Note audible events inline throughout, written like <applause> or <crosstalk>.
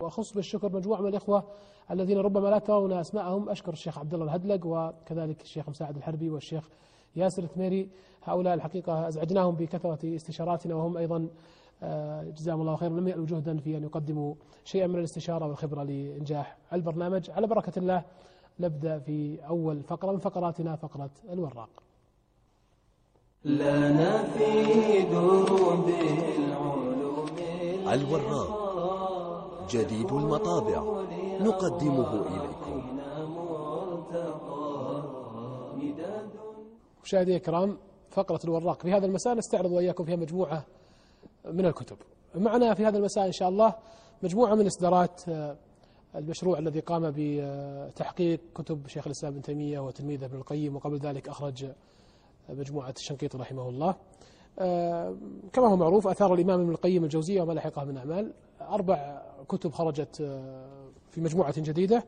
وأخص بالشكر مجموعة من الإخوة الذين ربما لا ترون أسماءهم. أشكر الشيخ عبد الله الهدلق وكذلك الشيخ مساعد الحربي والشيخ ياسر الثميري. هؤلاء الحقيقة أزعجناهم بكثرة استشاراتنا وهم أيضا آه، جزاهم الله خيرا لم يألوا جهدا في أن يقدموا شيئا من الاستشارة والخبرة لإنجاح البرنامج. على بركة الله نبدأ في أول فقرة من فقراتنا فقرة الوراق. لنا في دروب العلوم. الوراق. جديد المطابع. نقدمه إليكم. مشاهدي الكرام فقرة الوراق في هذا المساء نستعرض وإياكم فيها مجموعة من الكتب. معنا في هذا المساء إن شاء الله مجموعة من إصدارات آه، المشروع الذي قام بتحقيق كتب شيخ الإسلام ابن تيمية وتلميذه ابن القيم وقبل ذلك أخرج مجموعة الشنقيطي رحمه الله. آه، كما هو معروف أثار الإمام ابن القيم الجوزية وما لحقها من أعمال. أربع كتب خرجت آه، في مجموعة جديدة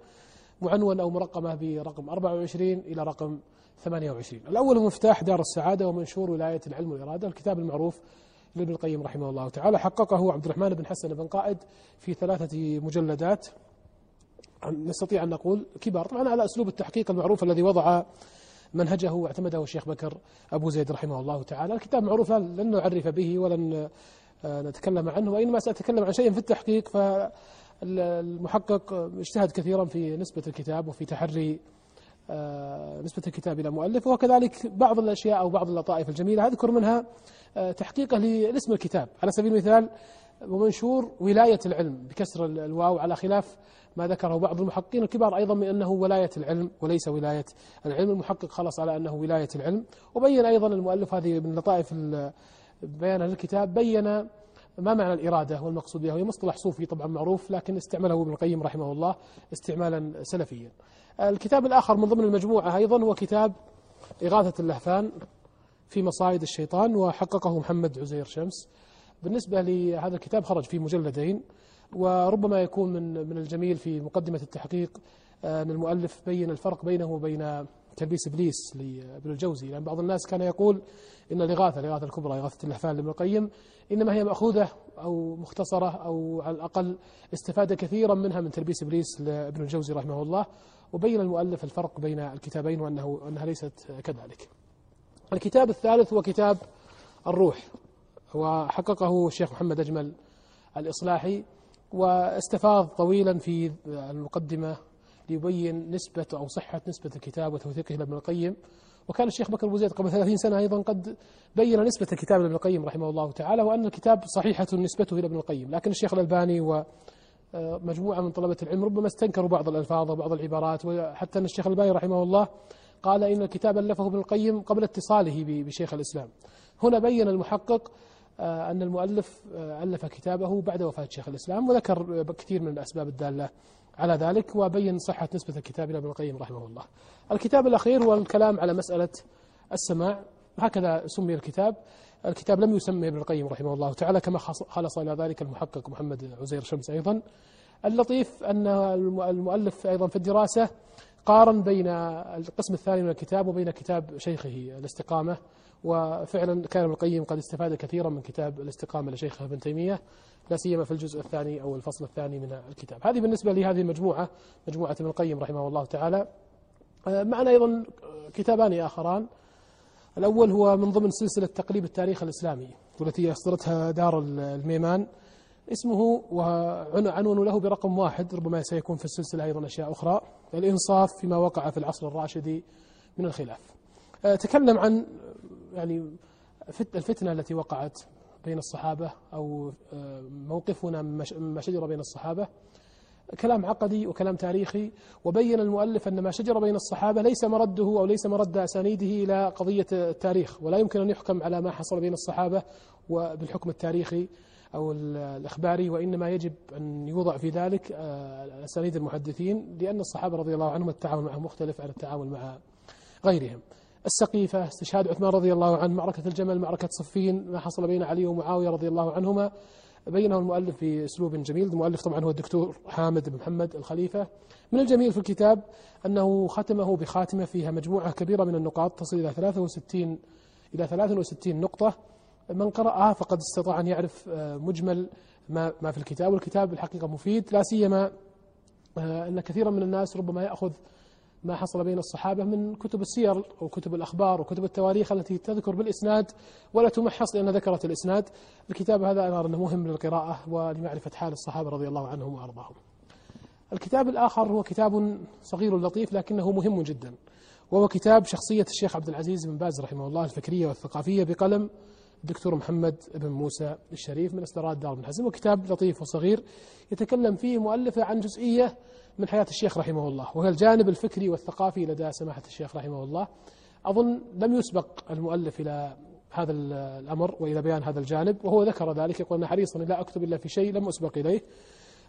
معنون أو مرقمة برقم 24 إلى رقم 28 الأول هو مفتاح دار السعادة ومنشور ولاية العلم والإرادة الكتاب المعروف لابن القيم رحمه الله تعالى. حققه عبد الرحمن بن حسن بن قائد في ثلاثة مجلدات. نستطيع أن نقول كبار طبعا على أسلوب التحقيق المعروف الذي وضع منهجه واعتمده الشيخ بكر أبو زيد رحمه الله تعالى. الكتاب معروف لن نعرف به ولن نتكلم عنه وإنما سأتكلم عن شيء في التحقيق فالمحقق اجتهد كثيرا في نسبة الكتاب وفي تحري آه، نسبة الكتاب إلى مؤلف وكذلك بعض الأشياء أو بعض اللطائف الجميلة. أذكر منها آه، تحقيقه لاسم الكتاب. على سبيل المثال ومنشور ولاية العلم بكسر الواو على خلاف ما ذكره بعض المحققين الكبار أيضا من أنه ولاية العلم وليس ولاية العلم. المحقق خلص على أنه ولاية العلم. وبين أيضا المؤلف هذه من لطائف بيان الكتاب بين ما معنى الإرادة والمقصود بها. هي مصطلح صوفي طبعا معروف لكن استعمله ابن القيم رحمه الله استعمالا سلفيا. الكتاب الآخر من ضمن المجموعة أيضا هو كتاب إغاثة اللهفان في مصايد الشيطان وحققه محمد عزير شمس. بالنسبة لهذا الكتاب خرج في مجلدين وربما يكون من من الجميل في مقدمة التحقيق أن المؤلف بين الفرق بينه وبين تلبيس إبليس لابن الجوزي لأن بعض الناس كان يقول إن الإغاثة الإغاثة الكبرى إغاثة اللهفان لابن القيم إنما هي مأخوذة أو مختصرة أو على الأقل استفاد كثيرا منها من تلبيس إبليس لابن الجوزي رحمه الله وبين المؤلف الفرق بين الكتابين وأنه أنها ليست كذلك. الكتاب الثالث هو كتاب الروح وحققه الشيخ محمد أجمل الإصلاحي واستفاض طويلا في المقدمة ليبين نسبة أو صحة نسبة الكتاب وتوثيقه لابن القيم. وكان الشيخ بكر أبو زيد قبل 30 سنة أيضا قد بين نسبة الكتاب لابن القيم رحمه الله تعالى وأن الكتاب صحيحة نسبته إلى ابن القيم. لكن الشيخ الألباني ومجموعة من طلبة العلم ربما استنكروا بعض الألفاظ وبعض العبارات. وحتى أن الشيخ الألباني رحمه الله قال إن الكتاب ألفه ابن القيم قبل اتصاله بشيخ الإسلام. هنا بين المحقق آه، أن المؤلف آه، ألف كتابه بعد وفاة شيخ الإسلام وذكر كثير من الأسباب الدالة على ذلك وبين صحة نسبة الكتاب إلى ابن القيم رحمه الله. الكتاب الأخير هو الكلام على مسألة السماع. هكذا سمي الكتاب. الكتاب لم يسمي ابن القيم رحمه الله تعالى كما خلص إلى ذلك المحقق محمد عزير شمس أيضا. اللطيف أن المؤلف أيضا في الدراسة قارن بين القسم الثاني من الكتاب وبين كتاب شيخه الاستقامة. وفعلا كان ابن القيم قد استفاد كثيرا من كتاب الاستقامة لشيخه ابن تيمية لا سيما في الجزء الثاني أو الفصل الثاني من الكتاب. هذه بالنسبة لهذه المجموعة مجموعة ابن القيم رحمه الله تعالى. آه، معنا أيضا كتابان آخران. الأول هو من ضمن سلسلة تقليب التاريخ الإسلامي والتي أصدرتها دار الميمان. اسمه وعنون له برقم واحد ربما سيكون في السلسلة أيضا أشياء أخرى الإنصاف فيما وقع في العصر الراشدي من الخلاف. آه، تكلم عن يعني الفتنة التي وقعت بين الصحابة أو آه، موقفنا مما شجر بين الصحابة كلام عقدي وكلام تاريخي وبين المؤلف أن ما شجر بين الصحابة ليس مرده أو ليس مرد أسانيده إلى قضية التاريخ ولا يمكن أن يحكم على ما حصل بين الصحابة وبالحكم التاريخي أو الإخباري وإنما يجب أن يوضع في ذلك آه، أسانيد المحدثين لأن الصحابة رضي الله عنهم التعامل معهم مختلف عن التعامل مع غيرهم. السقيفة استشهاد عثمان رضي الله عنه معركة الجمل معركة صفين ما حصل بين علي ومعاوية رضي الله عنهما. بينه المؤلف بأسلوب جميل. المؤلف طبعا هو الدكتور حامد بن محمد الخليفة. من الجميل في الكتاب أنه ختمه بخاتمة فيها مجموعة كبيرة من النقاط تصل إلى 63 إلى 63 نقطة. من قرأها فقد استطاع أن يعرف آه، مجمل ما ما في الكتاب. والكتاب الحقيقة مفيد لا سيما آه، أن كثيرا من الناس ربما يأخذ ما حصل بين الصحابة من كتب السير وكتب الأخبار وكتب التواريخ التي تذكر بالإسناد ولا تمحص لأن ذكرت الإسناد. الكتاب هذا أنا أرى أنه مهم للقراءة ولمعرفة حال الصحابة رضي الله عنهم وأرضاهم. الكتاب الآخر هو كتاب صغير لطيف لكنه مهم جدا. وهو كتاب شخصية الشيخ عبد العزيز بن باز رحمه الله الفكرية والثقافية بقلم الدكتور محمد بن موسى الشريف من إصدارات دار بن حزم. وكتاب لطيف وصغير يتكلم فيه مؤلفة عن جزئية من حياة الشيخ رحمه الله وهي الجانب الفكري والثقافي لدى سماحة الشيخ رحمه الله. أظن لم يسبق المؤلف إلى هذا الأمر وإلى بيان هذا الجانب وهو ذكر ذلك يقول أنا حريصا لا أكتب إلا في شيء لم أسبق إليه.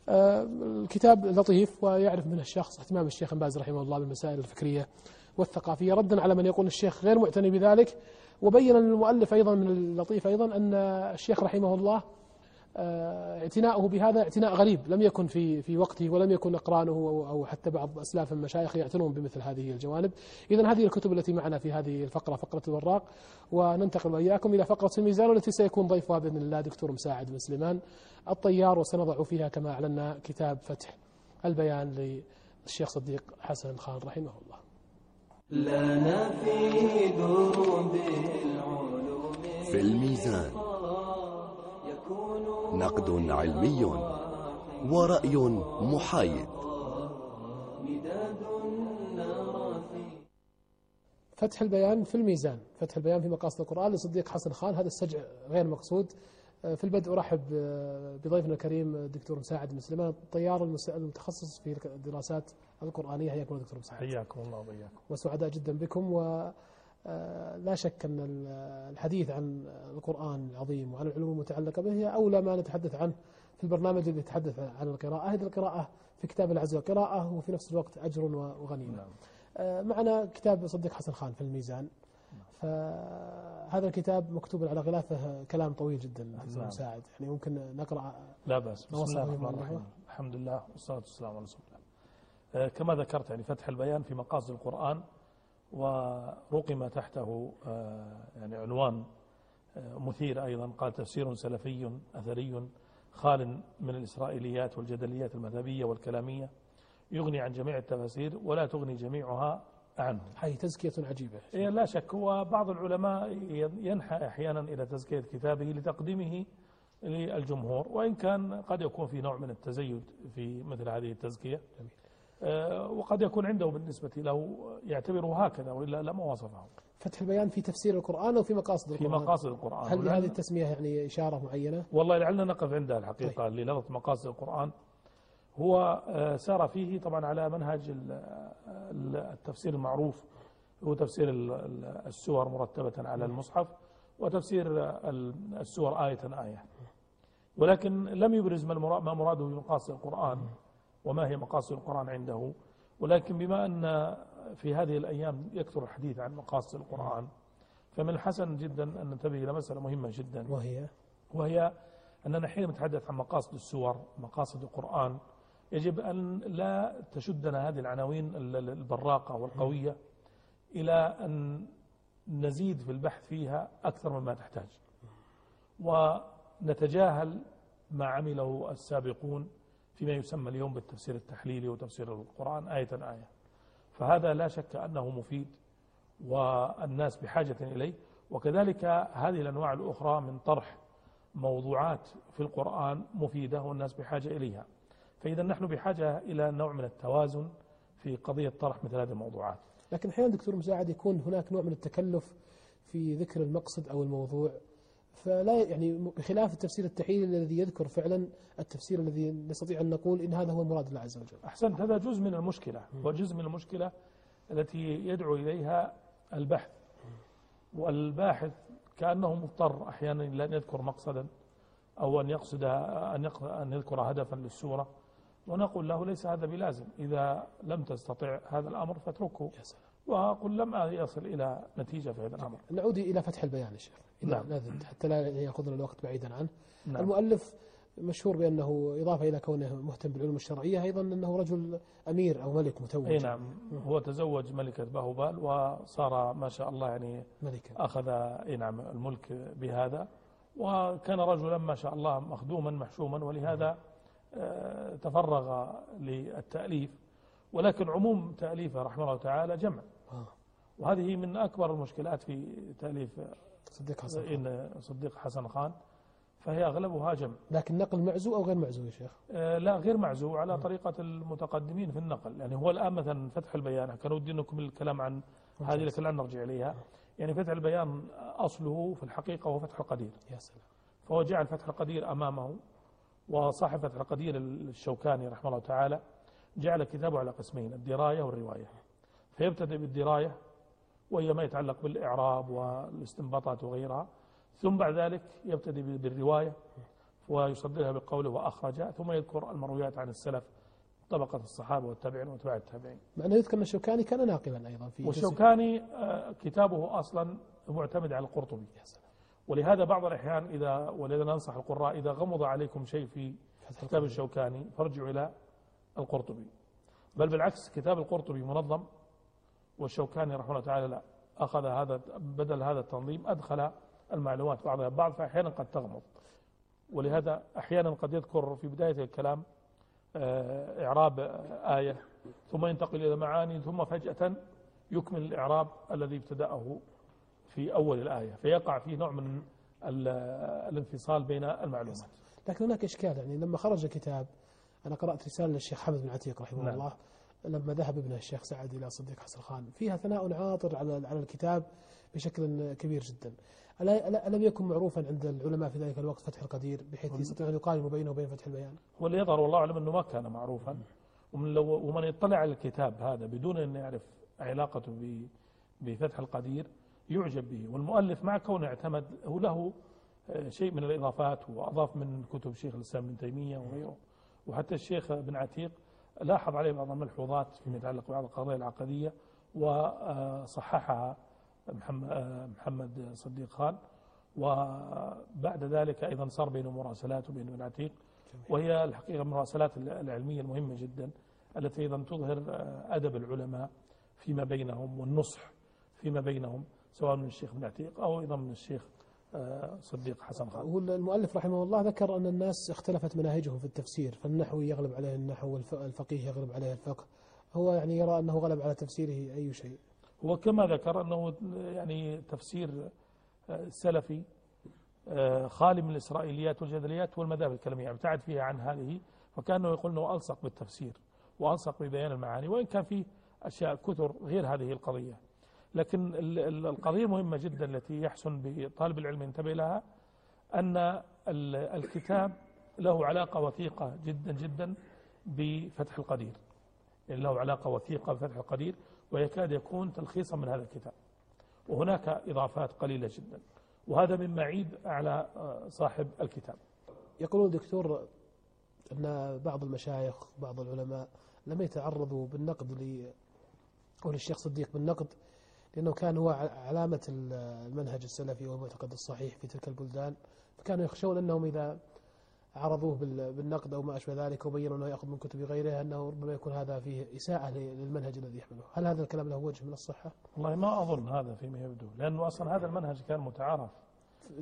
آه، الكتاب لطيف ويعرف من الشخص اهتمام الشيخ باز رحمه الله بالمسائل الفكرية والثقافية ردا على من يقول الشيخ غير معتني بذلك. وبين المؤلف أيضا من اللطيف أيضا أن الشيخ رحمه الله اعتناؤه بهذا اعتناء غريب لم يكن في في وقته ولم يكن إقرانه أو أو حتى بعض أسلاف المشايخ يعتنون بمثل هذه الجوانب. اذا هذه الكتب التي معنا في هذه الفقرة فقرة الوراق وننتقل وإياكم إلى فقرة الميزان والتي سيكون ضيفها بإذن الله دكتور مساعد بن سليمان الطيار وسنضع فيها كما أعلنا كتاب فتح البيان للشيخ صديق حسن خان رحمه الله. لنا في دروب العلوم في الميزان نقد علمي ورأي محايد. فتح البيان في الميزان فتح البيان في مقاصد القرآن لصديق حسن خان هذا السجع غير مقصود. آه، في البدء أرحب بضيفنا الكريم الدكتور مساعد بن سليمان الطيار المتخصص في الدراسات القرآنية. حياكم الله دكتور مساعد. حياكم الله وبياكم وسعداء جدا بكم. و لا شك أن ال- الحديث عن القرآن العظيم وعن العلوم المتعلقة به هي أولى ما نتحدث عنه في البرنامج الذي يتحدث عن القراءة. هذه القراءة في كتاب الله عز وجل قراءة وفي نفس الوقت أجر وغنيمة. نعم. آه، معنا كتاب صديق حسن خان في الميزان. فهذا الكتاب مكتوب على غلافه كلام طويل جدا نعم. مساعد. يعني ممكن نقرأ لا بأس. بسم الله الرحمن من الرحيم. الحمد لله والصلاة والسلام على رسول الله. آه، كما ذكرت يعني فتح البيان في مقاصد القرآن. ورقم تحته آه، يعني عنوان آه، مثير أيضا قال تفسير سلفي أثري خال من الإسرائيليات والجدليات المذهبية والكلامية يغني عن جميع التفاسير ولا تغني جميعها عنه. هي تزكية عجيبة. إيه لا شك. هو بعض العلماء ينحى أحيانا إلى تزكية كتابه لتقديمه للجمهور وإن كان قد يكون في نوع من التزيد في مثل هذه التزكية. آه، وقد يكون عنده بالنسبة له يعتبره هكذا وإلا لما وصفه فتح البيان في تفسير القرآن أو في مقاصد في القرآن؟ مقاصد القرآن. هل لهذه التسمية يعني إشارة معينة؟ والله لعلنا نقف عندها الحقيقة للفظ مقاصد القرآن. هو آه، سار فيه طبعا على منهج ال- ال- التفسير المعروف. هو تفسير ال- ال- السور مرتبة على المصحف وتفسير ال- السور آية آية. ولكن لم يبرز ما مراده بمقاصد القرآن. وما هي مقاصد القرآن عنده. ولكن بما أن في هذه الأيام يكثر الحديث عن مقاصد القرآن فمن الحسن جدا أن ننتبه إلى مسألة مهمة جدا. وهي؟ وهي أننا حين نتحدث عن مقاصد السور مقاصد القرآن يجب أن لا تشدنا هذه العناوين ال- ال- البراقة والقوية إلى أن نزيد في البحث فيها أكثر مما تحتاج. ونتجاهل ما عمله السابقون فيما يسمى اليوم بالتفسير التحليلي وتفسير القرآن آية آية. فهذا لا شك أنه مفيد والناس بحاجة إليه. وكذلك هذه الأنواع الأخرى من طرح موضوعات في القرآن مفيدة والناس بحاجة إليها. فإذا نحن بحاجة إلى نوع من التوازن في قضية طرح مثل هذه الموضوعات. لكن أحيانا دكتور مساعد يكون هناك نوع من التكلف في ذكر المقصد أو الموضوع. فلا يعني بخلاف التفسير التحليلي الذي يذكر فعلا التفسير الذي نستطيع أن نقول إن هذا هو مراد الله عز وجل. أحسنت هذا جزء من المشكلة وجزء من المشكلة التي يدعو إليها البحث. والباحث كأنه مضطر أحيانا إلى أن يذكر مقصدا أو أن يقصد أن أن يذكر هدفا للسورة. ونقول له ليس هذا بلازم. إذا لم تستطع هذا الأمر فاتركه. يا سلام. وقل لم يصل إلى نتيجة في هذا الأمر. نعود إلى فتح البيان يا شيخ. إذا نعم. حتى لا يأخذنا الوقت بعيدا عنه. نعم. المؤلف مشهور بأنه إضافة إلى كونه مهتم بالعلوم الشرعية أيضا أنه رجل أمير أو ملك متوج. أي نعم. هو تزوج ملكة باهوبال وصار ما شاء الله يعني ملكا. أخذ أي نعم الملك بهذا. وكان رجلا ما شاء الله مخدوما محشوما ولهذا آه، تفرغ للتأليف. ولكن عموم تأليفه رحمه الله تعالى جمع. آه. وهذه من أكبر المشكلات في تأليف صديق حسن إن صديق حسن خان فهي أغلبها جمع. لكن نقل معزو أو غير معزو يا شيخ؟ آه، لا غير معزو على طريقة المتقدمين في النقل. يعني هو الآن مثلا فتح البيان كان ودي أنكم الكلام عن هذه لكن لا نرجع إليها. يعني فتح البيان أصله في الحقيقة هو فتح القدير. يا سلام. فهو جعل فتح القدير أمامه وصاحب فتح القدير الشوكاني رحمه الله تعالى. جعل كتابه على قسمين الدراية والرواية. فيبتدئ بالدراية وهي ما يتعلق بالإعراب والاستنباطات وغيرها. ثم بعد ذلك يبتدئ بالرواية ويصدرها بقوله وأخرج. ثم يذكر المرويات عن السلف طبقة الصحابة والتابعين واتباع التابعين. مع أنه يذكر أن الشوكاني كان ناقلا أيضا في والشوكاني آه، كتابه أصلا معتمد على القرطبي. ولهذا بعض الأحيان إذا ولذا ننصح القراء إذا غمض عليكم شيء في كتاب الشوكاني فارجعوا إلى القرطبي. بل بالعكس كتاب القرطبي منظم والشوكاني رحمه الله تعالى لا أخذ هذا بدل هذا التنظيم أدخل المعلومات بعضها. بعض فأحيانا قد تغمض. ولهذا أحيانا قد يذكر في بداية الكلام آه، إعراب آية ثم ينتقل إلى معاني ثم فجأة يكمل الإعراب الذي ابتدأه في أول الآية. فيقع فيه نوع من ال- الانفصال بين المعلومات. لكن هناك إشكال يعني لما خرج كتاب أنا قرأت رسالة للشيخ حمد بن عتيق رحمه نعم. الله لما ذهب ابنه الشيخ سعد إلى صديق حسن خان. فيها ثناء عاطر على على الكتاب بشكل كبير جدا. ألم يكن معروفا عند العلماء في ذلك الوقت فتح القدير بحيث يستطيع أن يقارن بينه وبين فتح البيان؟ واللي يظهر والله أعلم أنه ما كان معروفا. ومن, لو ومن يطلع على الكتاب هذا بدون أن يعرف علاقته ب- بفتح القدير يعجب به. والمؤلف مع كونه اعتمد هو له آه، شيء من الإضافات وأضاف من كتب شيخ الإسلام ابن تيمية وغيره. وحتى الشيخ بن عتيق لاحظ عليه بعض الملحوظات فيما يتعلق ببعض القضايا العقدية وصححها محمد, صديق خان. وبعد ذلك أيضا صار بينه مراسلات وبين ابن عتيق. وهي الحقيقة المراسلات العلمية المهمة جدا التي أيضا تظهر أدب العلماء فيما بينهم والنصح فيما بينهم سواء من الشيخ ابن عتيق أو أيضا من الشيخ صديق حسن خان. هو المؤلف رحمه الله ذكر أن الناس اختلفت مناهجهم في التفسير فالنحوي يغلب عليه النحو والفقيه يغلب عليه الفقه. هو يعني يرى أنه غلب على تفسيره أي شيء. هو كما ذكر أنه يعني تفسير آه، سلفي آه، خالي من الإسرائيليات والجدليات والمذاهب الكلامية ابتعد فيها عن هذه فكانه يقول أنه ألصق بالتفسير وألصق ببيان المعاني وإن كان فيه أشياء كثر غير هذه القضية. لكن ال- ال- القضية المهمة جدا التي يحسن بطالب العلم. ينتبه لها أن ال- الكتاب له علاقة وثيقة جدا جدا بفتح القدير. يعني له علاقة وثيقة بفتح القدير ويكاد يكون تلخيصا من هذا الكتاب. وهناك إضافات قليلة جدا. وهذا مما يعيب على صاحب الكتاب. يقولون دكتور أن بعض المشايخ بعض العلماء لم يتعرضوا بالنقد ل أو للشيخ صديق بالنقد لأنه كان هو علامة ال- المنهج السلفي والمعتقد الصحيح في تلك البلدان. فكانوا يخشون أنهم إذا عرضوه بال- بالنقد أو ما أشبه ذلك وبينوا أنه يأخذ من كتب غيره أنه ربما يكون هذا فيه إساءة للمنهج الذي يحمله. هل هذا الكلام له وجه من الصحة؟ والله ما أظن هذا فيما يبدو لأنه أصلا هذا المنهج كان متعارف.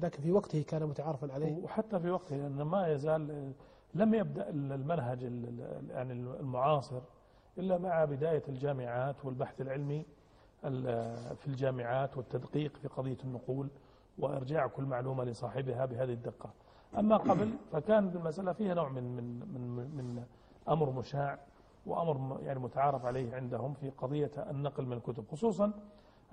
لكن في وقته كان متعارفا عليه. وحتى في وقته لأن ما يزال لم يبدأ المنهج ال- ال- يعني المعاصر إلا مع بداية الجامعات والبحث العلمي. ال- في الجامعات والتدقيق في قضية النقول وإرجاع كل معلومة لصاحبها بهذه الدقة. أما قبل <clears throat> فكان المسألة فيها نوع من من من, من أمر مشاع وأمر يعني متعارف عليه عندهم في قضية النقل من الكتب خصوصا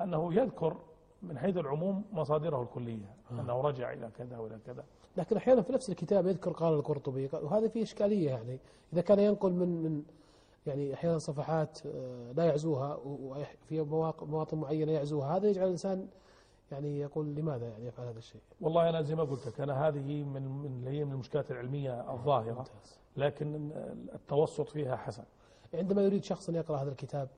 أنه يذكر من حيث العموم مصادره الكلية أنه رجع إلى كذا وإلى كذا. لكن أحيانا في نفس الكتاب يذكر قال القرطبي وهذا فيه إشكالية يعني. إذا كان ينقل من من يعني أحيانا صفحات آه، لا يعزوها وفي مواطن معينة يعزوها. هذا يجعل الإنسان يعني يقول لماذا يعني يفعل هذا الشيء؟ والله أنا زي ما قلت لك أنا هذه من من هي من المشكلات العلمية الظاهرة. لكن التوسط فيها حسن. عندما يريد شخص أن يقرأ هذا الكتاب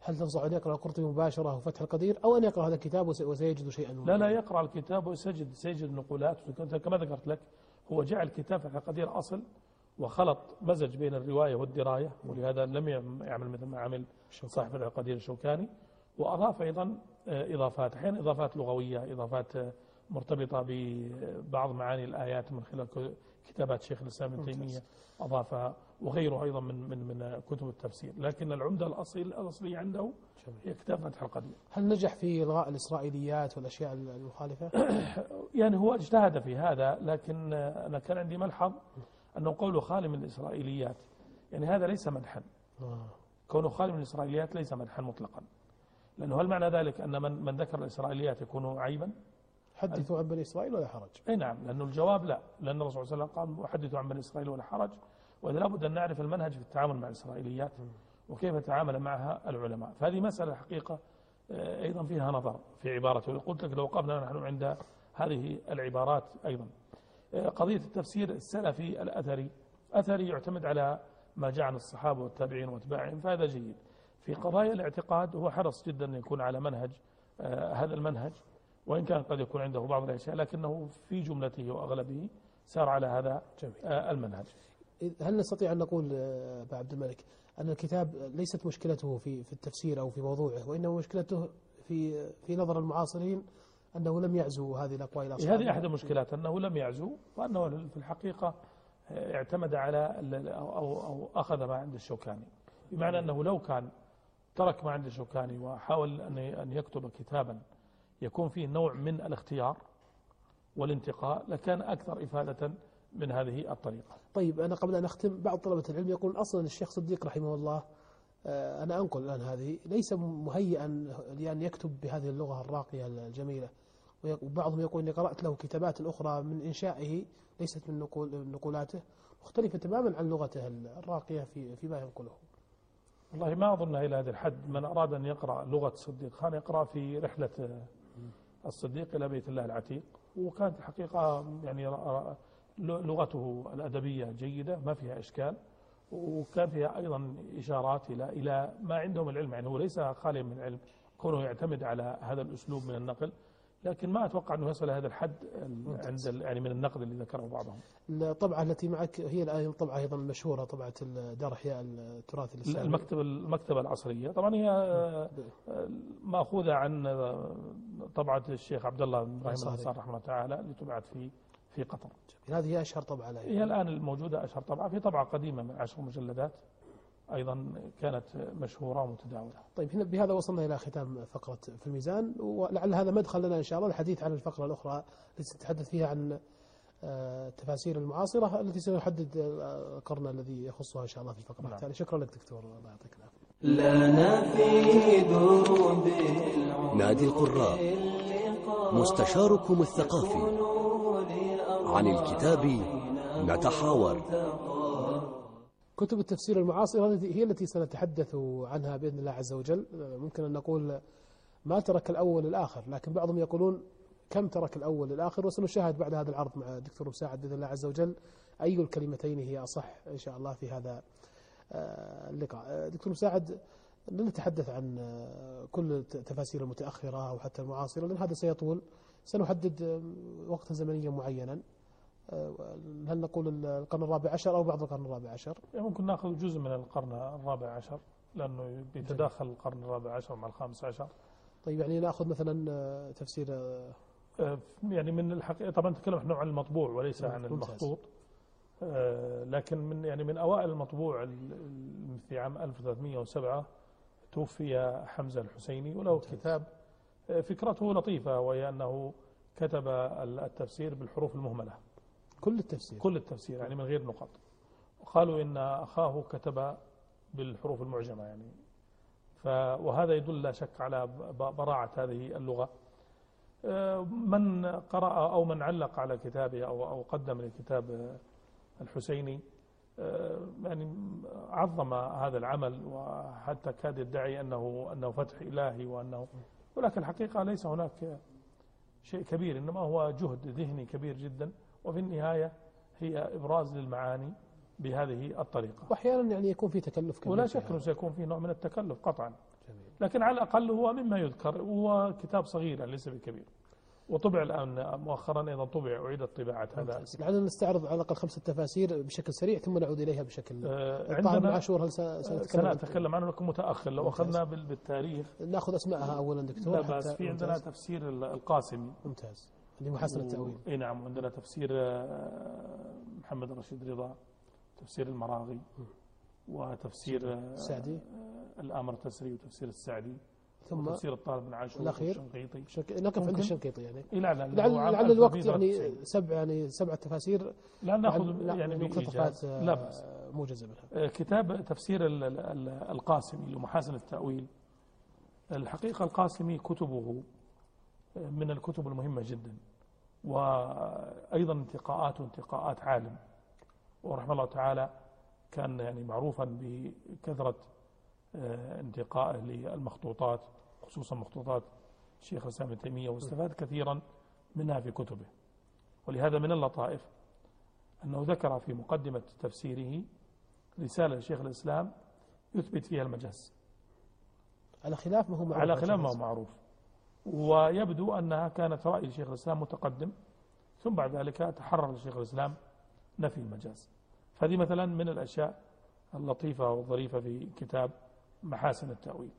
هل تنصح أن يقرأ القرطبي مباشرة وفتح القدير أو أن يقرأ هذا الكتاب وس- وسيجد شيئا؟ لا لا يقرأ الكتاب ويسجد سيجد نقولات كما ذكرت لك هو جعل كتاب فتح القدير أصل وخلط مزج بين الرواية والدراية ولهذا لم يعم- يعمل مثل ما عمل صاحب القدير الشوكاني. وأضاف أيضا آه، إضافات. أحيانا إضافات لغوية إضافات آه، مرتبطة ببعض معاني الآيات من خلال كتابات شيخ الإسلام ابن. تيمية أضافها وغيره أيضا من من من كتب التفسير. لكن العمدة الأصيل الأصلية عنده. هي كتاب فتح القدير هل نجح في إلغاء الإسرائيليات والأشياء المخالفة؟ <coughs> يعني هو اجتهد في هذا لكن أنا كان عندي ملحظ. أنه قوله خالي من الإسرائيليات. يعني هذا ليس مدحا. آه. كونه خالي من الإسرائيليات ليس مدحا مطلقا. لأنه هل معنى ذلك أن من, من ذكر الإسرائيليات يكون عيبا؟ حدثوا عن بني إسرائيل ولا حرج؟ أي نعم لأنه الجواب لا. لأن الرسول صلى الله عليه وسلم قال وحدثوا عن بني إسرائيل ولا حرج. وإذا لابد أن نعرف المنهج في التعامل مع الإسرائيليات وكيف تعامل معها العلماء. فهذه مسألة حقيقة آه، أيضا فيها نظر في عبارته قلت لك لو وقفنا نحن عند هذه العبارات أيضا. قضية التفسير السلفي الأثري. أثري يعتمد على ما جاء عن الصحابة والتابعين واتباعهم فهذا جيد. في قضايا الاعتقاد هو حرص جدا أن يكون على منهج آه، هذا المنهج وإن كان قد يكون عنده بعض الأشياء لكنه في جملته وأغلبه سار على هذا جميل. آه، المنهج. هل نستطيع أن نقول آه، أبا عبد الملك أن الكتاب ليست مشكلته في في التفسير أو في موضوعه وإنما مشكلته في في نظر المعاصرين أنه لم يعزو هذه الأقوال إلى هذه أحد المشكلات أنه لم يعزو وأنه في الحقيقة اعتمد على أو, أو, أخذ ما عند الشوكاني. بمعنى أنه لو كان ترك ما عند الشوكاني وحاول أن أن يكتب كتابا يكون فيه نوع من الاختيار والانتقاء لكان أكثر إفادة من هذه الطريقة. طيب أنا قبل أن أختم بعض طلبة العلم يقول أصلا الشيخ صديق رحمه الله آه، أنا أنقل الآن هذه ليس مهيئا لأن يكتب بهذه اللغة الراقية الجميلة. وبعضهم يقول إني قرأت له كتابات أخرى من إنشائه ليست من نقول نقولاته مختلفة تماما عن لغته الراقية في فيما ينقله. والله ما أظنها إلى هذا الحد من أراد أن يقرأ لغة الصديق. خان يقرأ في رحلة الصديق إلى بيت الله العتيق وكانت الحقيقة يعني لغته الأدبية جيدة ما فيها إشكال وكان فيها أيضا إشارات إلى إلى ما عندهم العلم. يعني هو ليس خاليا من العلم كونه يعتمد على هذا الأسلوب من النقل. لكن ما أتوقع أنه يصل هذا الحد ال- عند يعني من النقد اللي ذكره بعضهم. الطبعة التي معك هي الآن طبعة أيضا مشهورة طبعة دار إحياء التراث الإسلامي. المكتبة المكتبة العصرية. طبعا هي آه، مأخوذة عن آه، طبعة الشيخ عبد الله بن إبراهيم. الأنصار رحمه الله تعالى اللي طبعت في في قطر. هذه هي أشهر طبعة لها هي الآن الموجودة أشهر طبعة في طبعة قديمة من عشر مجلدات. أيضا كانت مشهورة ومتداولة. طيب هنا بهذا وصلنا إلى ختام فقرة في الميزان ولعل هذا مدخل لنا إن شاء الله الحديث عن الفقرة الأخرى التي نتحدث فيها عن آه، التفاسير المعاصرة التي سنحدد آه، القرن الذي يخصها إن شاء الله في الفقرة نعم. التالية. شكرا لك دكتور الله يعطيك العافية. لنا في دروب نادي القراء مستشاركم الثقافي. عن الكتاب نتحاور. كتب التفسير المعاصرة هي التي سنتحدث عنها بإذن الله عز وجل. آه، ممكن أن نقول ما ترك الأول الآخر لكن بعضهم يقولون كم ترك الأول الآخر؟ وسنشاهد بعد هذا العرض مع الدكتور مساعد بإذن الله عز وجل أي الكلمتين هي أصح إن شاء الله في هذا آه، اللقاء. آه، دكتور مساعد لن نتحدث عن كل التفاسير المتأخرة أو حتى المعاصرة لأن هذا سيطول. سنحدد وقتا زمنيا معينا. هل نقول القرن الرابع عشر أو بعض القرن الرابع عشر؟ ممكن نأخذ جزء من القرن الرابع عشر لأنه بيتداخل القرن الرابع عشر مع الخامس عشر. طيب يعني نأخذ مثلا آه، تفسير آه، آه، يعني من الحقيقة طبعا نتكلم إحنا عن المطبوع وليس عن. المخطوط. آه، لكن من يعني من أوائل المطبوع ال- ال- في عام 1307 توفي حمزة الحسيني وله كتاب آه، فكرته لطيفة وهي أنه كتب التفسير بالحروف المهملة. كل التفسير. كل التفسير يعني من غير نقط وقالوا إن أخاه كتب بالحروف المعجمة يعني. وهذا يدل لا شك على براعة هذه اللغة. آه، من قرأ أو من علق على كتابه أو أو قدم لكتاب الحسيني آه، يعني عظم هذا العمل وحتى كاد يدعي أنه أنه فتح إلهي وأنه ولكن الحقيقة ليس هناك شيء كبير إنما هو جهد ذهني كبير جدا. وفي النهاية هي إبراز للمعاني بهذه الطريقة وأحيانا يعني يكون في تكلف كبير ولا في شك. أنه سيكون فيه نوع من التكلف قطعا جميل. لكن على الأقل هو مما يذكر هو كتاب صغير يعني ليس بكبير وطبع الآن مؤخرا أيضا طبع أعيدت طباعة هذا. لعلنا نستعرض على الأقل خمسة تفاسير بشكل سريع ثم نعود إليها بشكل آه، عندنا عاشور هل سنتكلم سنتكلم عنه لكن متأخر لو. أخذنا بال- بالتاريخ نأخذ اسمائها اولا دكتور لا بأس في عندنا. تفسير القاسمي ممتاز اللي محسن التأويل. اي نعم عندنا تفسير آه، محمد رشيد رضا تفسير المراغي وتفسير آه، السعدي. الأمر تسري وتفسير السعدي ثم وتفسير الطالب بن عاشور الأخير. والشنقيطي. شك... نقف عند. الشنقيطي يعني. إيه لا لا لعل لعل الوقت 1493. يعني سبع يعني سبعة تفاسير لا ناخذ يعني مقتطفات آه، لا بأس. موجزة منها. كتاب تفسير ال- ال- ال- القاسمي ومحاسن التأويل. الحقيقة القاسمي كتبه من الكتب المهمة جدا وأيضا انتقاءات وانتقاءات عالم. ورحمة الله تعالى كان يعني معروفا بكثرة آه، انتقائه للمخطوطات خصوصا مخطوطات الشيخ الإسلام ابن تيمية واستفاد كثيرا منها في كتبه. ولهذا من اللطائف أنه ذكر في مقدمة تفسيره رسالة لشيخ الإسلام يثبت فيها المجاز. على خلاف ما هو معروف. على خلاف ما هو شيخ معروف. ويبدو أنها كانت رأي شيخ الإسلام متقدم ثم بعد ذلك تحرر شيخ الإسلام نفي المجاز. فهذه مثلا من الأشياء اللطيفة والظريفة في كتاب محاسن التأويل.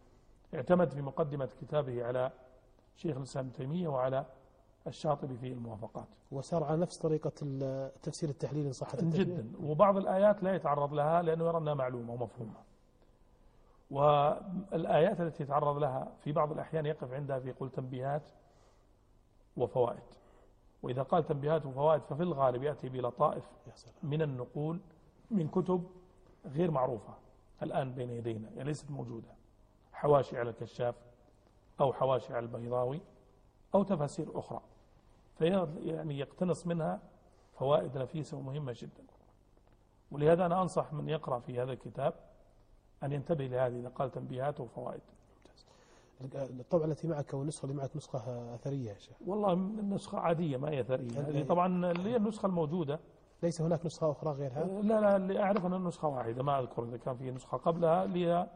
اعتمد في مقدمة كتابه على شيخ الإسلام تيمية وعلى الشاطبي في الموافقات. وسار على نفس طريقة التفسير التحليلي صحة جدا. وبعض الآيات لا يتعرض لها لأنه يرى أنها معلومة ومفهومة. والآيات التي يتعرض لها في بعض الأحيان يقف عندها في قول تنبيهات وفوائد. وإذا قال تنبيهات وفوائد ففي الغالب يأتي بلطائف من النقول من كتب غير معروفة الآن بين يدينا يعني ليست موجودة. حواشي على الكشاف أو حواشي على البيضاوي أو تفاسير أخرى. في يعني يقتنص منها فوائد نفيسة ومهمة جدا. ولهذا أنا أنصح من يقرأ في هذا الكتاب أن ينتبه لهذه إذا قال تنبيهات وفوائد الطبعة التي معك أو النسخة اللي معك نسخة أثرية يا شيخ؟ والله النسخة عادية ما هي ثرية هل- هذه طبعا اللي هي النسخة الموجودة. ليس هناك نسخة أخرى غيرها؟ لا لا اللي أعرف أنها نسخة واحدة ما أذكر إذا كان في نسخة قبلها اللي هي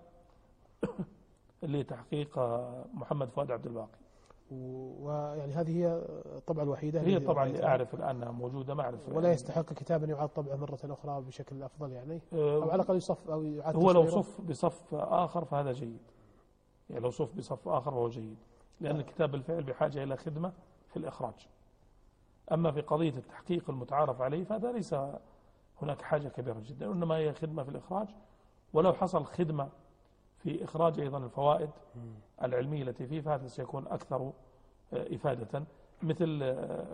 <coughs> اللي تحقيق محمد فؤاد عبد الباقي. ويعني هذه هي الطبعة الوحيدة هي التي طبعا اللي. أعرف الآن موجودة ما أعرف ولا يستحق كتابا يعاد طبعه مرة أخرى بشكل أفضل يعني؟ أو على آه، الأقل يصف أو يعاد هو لو. صف بصف آخر فهذا جيد. يعني لو صف بصف آخر فهو جيد. لأن الكتاب بالفعل بحاجة إلى خدمة في الإخراج. أما في قضية التحقيق المتعارف عليه فهذا ليس هناك حاجة كبيرة جدا إنما هي خدمة في الإخراج. ولو حصل خدمة في إخراج أيضا الفوائد العلمية التي فيه فهذا سيكون أكثر آه، إفادة. مثل آه،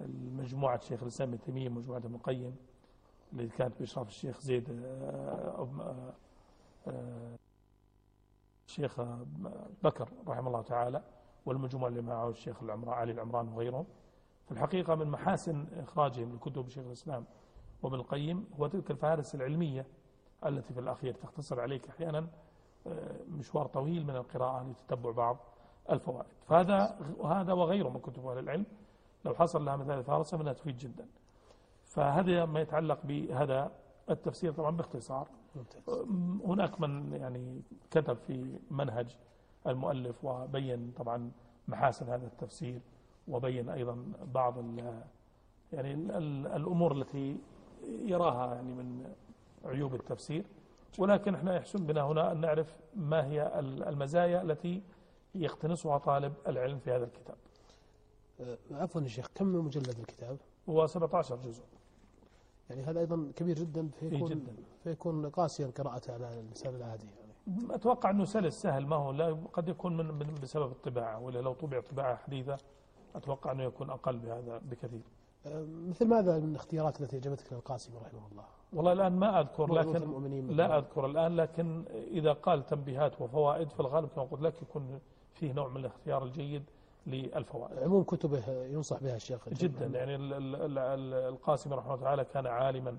المجموعة شيخ الإسلام ابن تيمية مجموعة ابن القيم اللي كانت بإشراف الشيخ زيد الشيخ آه، بكر رحمه الله تعالى والمجموعة اللي معه الشيخ العمران علي العمران وغيرهم. في الحقيقة من محاسن إخراجهم لكتب شيخ الإسلام وابن القيم هو تلك الفهارس العلمية التي في الأخير تختصر عليك أحيانا آه، مشوار طويل من القراءة لتتبع بعض الفوائد. فهذا هذا وغيره من كتب أهل العلم لو حصل لها مثل الفهرسة فإنها تفيد جدا. فهذا ما يتعلق بهذا التفسير طبعا باختصار. ممتاز. هناك من يعني كتب في منهج المؤلف وبين طبعا محاسن هذا التفسير وبين أيضا بعض يعني ال ال الأمور التي يراها يعني من عيوب التفسير ولكن إحنا يحسن بنا هنا أن نعرف ما هي ال- المزايا التي يقتنصها طالب العلم في هذا الكتاب آه، عفوا يا شيخ كم مجلد الكتاب؟ هو 17 جزء يعني هذا أيضا كبير جدا إيه فيكون جدا فيكون قاسيا قراءته على الإنسان العادي يعني. أتوقع أنه سلس سهل ما هو لا قد يكون من من- بسبب الطباعة ولا لو طبع طباعة حديثة أتوقع أنه يكون أقل بهذا بكثير آه، مثل ماذا من الاختيارات التي أعجبتك للقاسم رحمه الله؟ والله الآن ما أذكر لكن لا. أذكر الآن لكن إذا قال تنبيهات وفوائد في الغالب كما قلت لك يكون فيه نوع من الاختيار الجيد للفوائد. عموم كتبه ينصح بها الشيخ جدا يعني ال- ال- ال- ال- القاسم رحمه الله تعالى كان عالما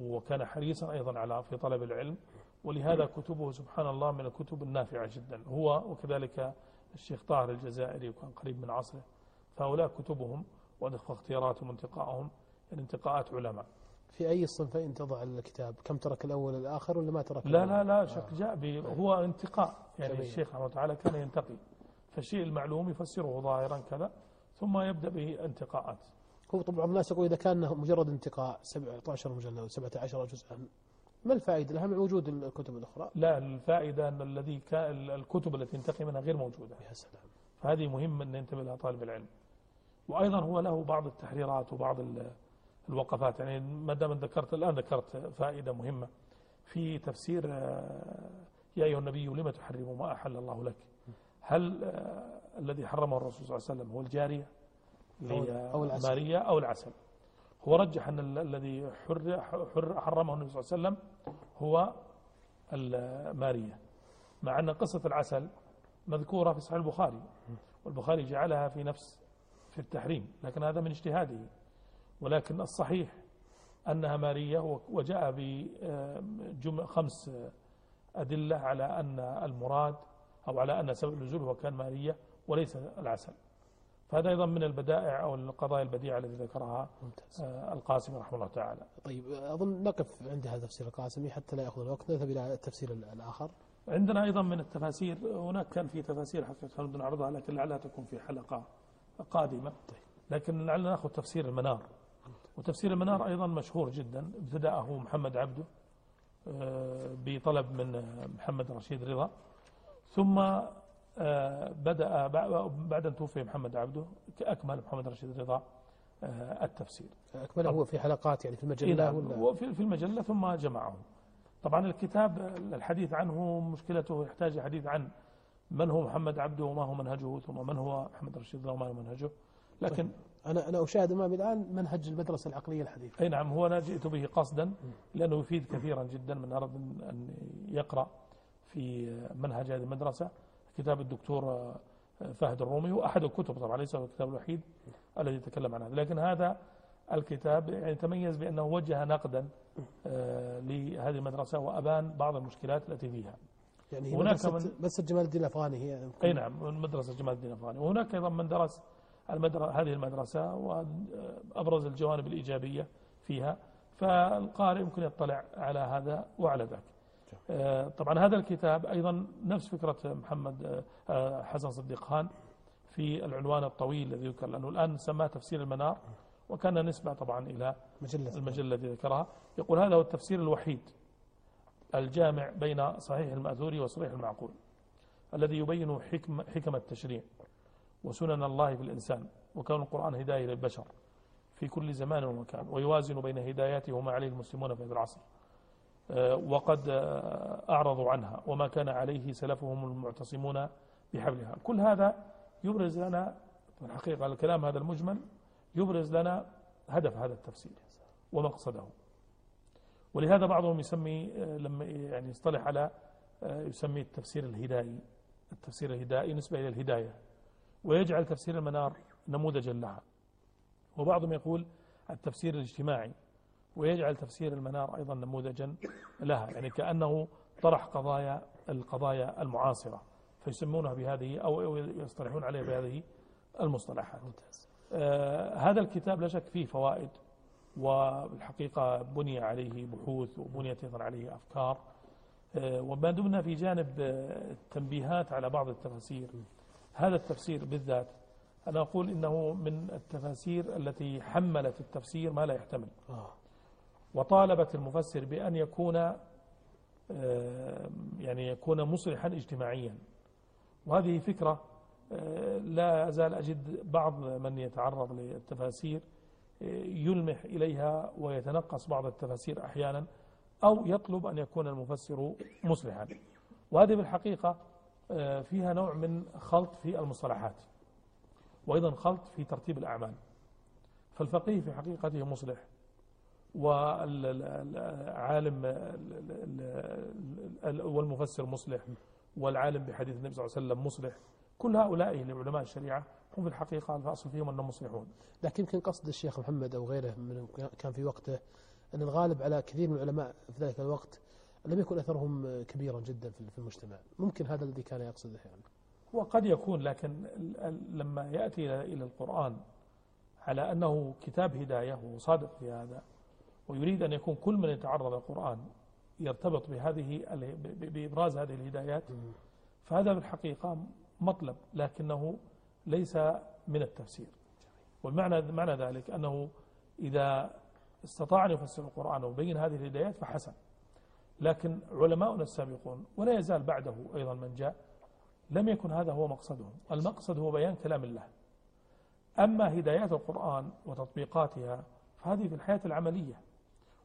وكان حريصا أيضا على في طلب العلم ولهذا كتبه سبحان الله من الكتب النافعة جدا. هو وكذلك الشيخ طاهر الجزائري وكان قريب من عصره فهؤلاء كتبهم واختياراتهم وانتقائهم يعني انتقاءات علماء. في أي الصنفين تضع الكتاب؟ كم ترك الأول الآخر ولا ما ترك لا؟ لا لا شك جاء به هو انتقاء يعني جميل. الشيخ رحمة تعالى كان ينتقي فالشيء المعلوم يفسره ظاهرا كذا ثم يبدأ به انتقاءات هو طبعا الناس يقول إذا كان مجرد انتقاء 17 مجلد 17 جزءا ما الفائدة لها من وجود الكتب الأخرى؟ لا الفائدة أن الذي كان الكتب التي ينتقي منها غير موجودة يا سلام فهذه مهم أن ينتبه لها طالب العلم وأيضا هو له بعض التحريرات وبعض الوقفات. يعني ما دام ذكرت الآن ذكرت فائدة مهمة في تفسير آه، يا أيها النبي لم تحرم ما أحل الله لك؟ هل آه، الذي حرمه الرسول صلى الله عليه وسلم هو الجارية أو- العسل. أو العسل؟ هو رجح أن ال- الذي حر حر حرمه النبي صلى الله عليه وسلم هو المارية مع أن قصة العسل مذكورة في صحيح البخاري والبخاري جعلها في نفس في التحريم لكن هذا من اجتهاده. ولكن الصحيح أنها مارية وجاء بخمس أدلة على أن المراد أو على أن سبب النزول هو كان مارية وليس العسل. فهذا أيضا من البدائع أو القضايا البديعة التي ذكرها ممتاز. آه، القاسم رحمه الله تعالى. طيب أظن نقف عند هذا التفسير القاسمي حتى لا يأخذ الوقت نذهب إلى التفسير ال- الآخر. عندنا أيضا من التفاسير هناك كان في تفاسير حقيقة نريد نعرضها لكن لعلها تكون في حلقة قادمة. لكن لعلنا نأخذ تفسير المنار. وتفسير المنار أيضا مشهور جدا ابتدأه محمد عبده آه، بطلب من محمد رشيد رضا. ثم آه، بدأ بع- بعد أن توفي محمد عبده أكمل محمد رشيد رضا آه، التفسير. أكمله هو في حلقات يعني في إيه المجلة نعم، ولا؟ وفي في المجلة ثم جمعه. طبعا الكتاب الحديث عنه مشكلته يحتاج حديث عن من هو محمد عبده وما هو منهجه ثم من هو محمد رشيد وما هو منهجه. لكن أنا أنا أشاهد أمامي الآن منهج المدرسة العقلية الحديثة. أي نعم هو أنا جئت به قصدا لأنه يفيد كثيرا جدا من أراد أن يقرأ في منهج هذه المدرسة كتاب الدكتور فهد الرومي هو أحد الكتب طبعا ليس هو الكتاب الوحيد الذي يتكلم عن هذا. لكن هذا الكتاب يعني تميز بأنه وجه نقدا آه، لهذه المدرسة وأبان بعض المشكلات التي فيها. يعني هي هناك مدرسة, من- مدرسة جمال الدين الأفغاني هي أي نعم مدرسة جمال الدين الأفغاني. وهناك أيضا من درس. هذه المدرسة وأبرز الجوانب الإيجابية فيها. فالقارئ يمكن يطلع على هذا وعلى ذاك. آه، طبعا هذا الكتاب أيضا نفس فكرة محمد آه، حسن صديق خان في العنوان الطويل الذي يذكر لأنه الآن سماه تفسير المنار وكان نسبة طبعا إلى مجلة. المجلة التي ذكرها. يقول هذا هو التفسير الوحيد الجامع بين صحيح المأثور وصحيح المعقول الذي يبين حكم, حكم التشريع. وسنن الله في الإنسان وكون القرآن هداية للبشر في كل زمان ومكان ويوازن بين هداياته وما عليه المسلمون في هذا العصر. آه، وقد آه، أعرضوا عنها وما كان عليه سلفهم المعتصمون بحبلها. كل هذا يبرز لنا الحقيقة الكلام هذا المجمل يبرز لنا هدف هذا التفسير ومقصده. ولهذا بعضهم يسمي آه، لما يعني يصطلح على آه، يسمي التفسير الهدائي. التفسير الهدائي نسبة إلى الهداية. ويجعل تفسير المنار نموذجا لها. وبعضهم يقول التفسير الاجتماعي ويجعل تفسير المنار أيضا نموذجا لها. يعني كأنه طرح قضايا القضايا المعاصرة فيسمونها بهذه أو يصطلحون عليها بهذه المصطلحات. ممتاز آه، هذا الكتاب لا شك فيه فوائد والحقيقة بني عليه بحوث وبنيت أيضا عليه أفكار. آه، وما دمنا في جانب آه، التنبيهات على بعض التفاسير. هذا التفسير بالذات أنا أقول إنه من التفاسير التي حملت التفسير ما لا يحتمل. آه. وطالبت المفسر بأن يكون آه، يعني يكون مصلحا اجتماعيا. وهذه فكرة آه، لا أزال أجد بعض من يتعرض للتفاسير يلمح إليها ويتنقص بعض التفاسير أحيانا أو يطلب أن يكون المفسر مصلحا. وهذه بالحقيقة فيها نوع من خلط في المصطلحات وأيضا خلط في ترتيب الأعمال. فالفقيه في حقيقته مصلح والعالم والمفسر مصلح والعالم بحديث النبي صلى الله عليه وسلم مصلح. كل هؤلاء لعلماء الشريعة هم في الحقيقة الأصل فيهم أنهم مصلحون. لكن يمكن قصد الشيخ محمد أو غيره من كان في وقته أن الغالب على كثير من العلماء في ذلك الوقت لم يكن أثرهم كبيرا جدا في المجتمع. ممكن هذا الذي كان يقصده يعني. وقد يكون لكن لما يأتي إلى القرآن على أنه كتاب هداية وصادق في هذا ويريد أن يكون كل من يتعرض للقرآن يرتبط بهذه بإبراز هذه الهدايات فهذا بالحقيقة مطلب لكنه ليس من التفسير. والمعنى معنى ذلك أنه إذا استطاع أن يفسر القرآن ويبين هذه الهدايات فحسن. لكن علماؤنا السابقون ولا يزال بعده أيضا من جاء لم يكن هذا هو مقصدهم. المقصد هو بيان كلام الله. أما هدايات القرآن وتطبيقاتها فهذه في الحياة العملية.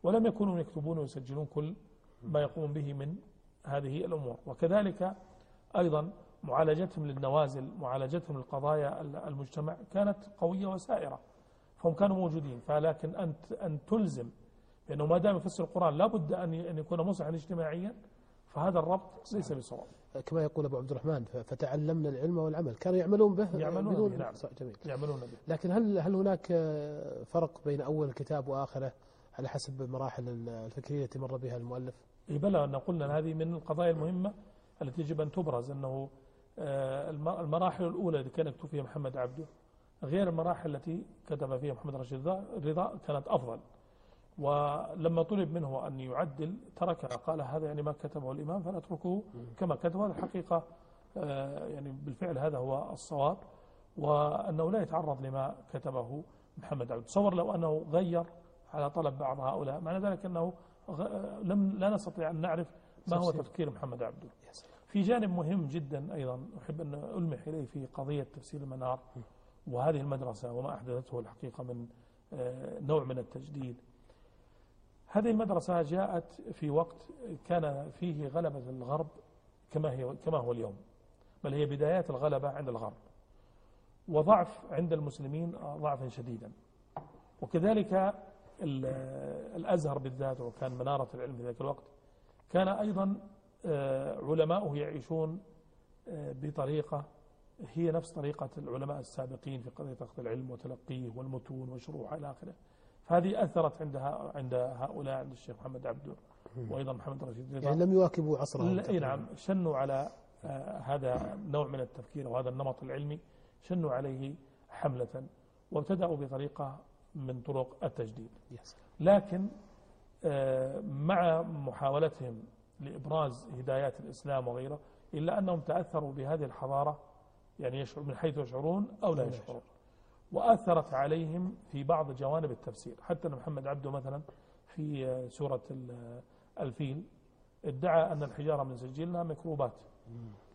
ولم يكونوا يكتبون ويسجلون كل ما يقوم به من هذه الأمور. وكذلك أيضا معالجتهم للنوازل معالجتهم للقضايا المجتمع كانت قوية وسائرة. فهم كانوا موجودين. فلكن أن تلزم بأنه ما دام يفسر القرآن لابد أن أن يكون مصلحا اجتماعيا فهذا الربط ليس بصواب. كما يقول أبو عبد الرحمن فتعلمنا العلم والعمل. كانوا يعملون به يعملون بدون به، نعم. جميل. يعملون به. لكن هل هل هناك آه، فرق بين أول الكتاب وآخره على حسب المراحل الفكرية التي مر بها المؤلف؟ إيه بلى أن قلنا هذه من القضايا المهمة التي يجب أن تبرز أنه آه، الم- المراحل الأولى التي كان يكتب فيها محمد عبده غير المراحل التي كتب فيها محمد رشيد رضا كانت أفضل. ولما طلب منه أن يعدل تركها قال هذا يعني ما كتبه الإمام فنتركه كما كتب. هذا الحقيقة آه، يعني بالفعل هذا هو الصواب وأنه لا يتعرض لما كتبه محمد عبده تصور لو أنه غير على طلب بعض هؤلاء معنى ذلك أنه غ- لم لا نستطيع أن نعرف ما هو. تفكير محمد عبده. في جانب مهم جدا أيضا أحب أن ألمح إليه في قضية تفسير المنار وهذه المدرسة وما أحدثته الحقيقة من آه، نوع من التجديد. هذه المدرسة جاءت في وقت كان فيه غلبة الغرب كما هي كما هو اليوم بل هي بدايات الغلبة عند الغرب وضعف عند المسلمين ضعفا شديدا. وكذلك ال- الأزهر بالذات وكان منارة العلم في ذاك الوقت كان أيضا آه، علماؤه يعيشون آه، بطريقة هي نفس طريقة العلماء السابقين في قضية أخذ العلم وتلقيه والمتون وشروحه إلى آخره. فهذه أثرت عند عند هؤلاء عند الشيخ محمد عبده وأيضا محمد رشيد رضا. يعني لم يواكبوا عصرهم إي تقريباً. نعم شنوا على آه، هذا نوع من التفكير وهذا النمط العلمي شنوا عليه حملة وابتدأوا بطريقة من طرق التجديد. لكن آه، مع محاولتهم لإبراز هدايات الإسلام وغيره إلا أنهم تأثروا بهذه الحضارة يعني يشعر من حيث يشعرون أو لا يشعرون. وأثرت عليهم في بعض جوانب التفسير. حتى أن محمد عبده مثلا في سورة ال- الفيل ادعى أن الحجارة من سجلها ميكروبات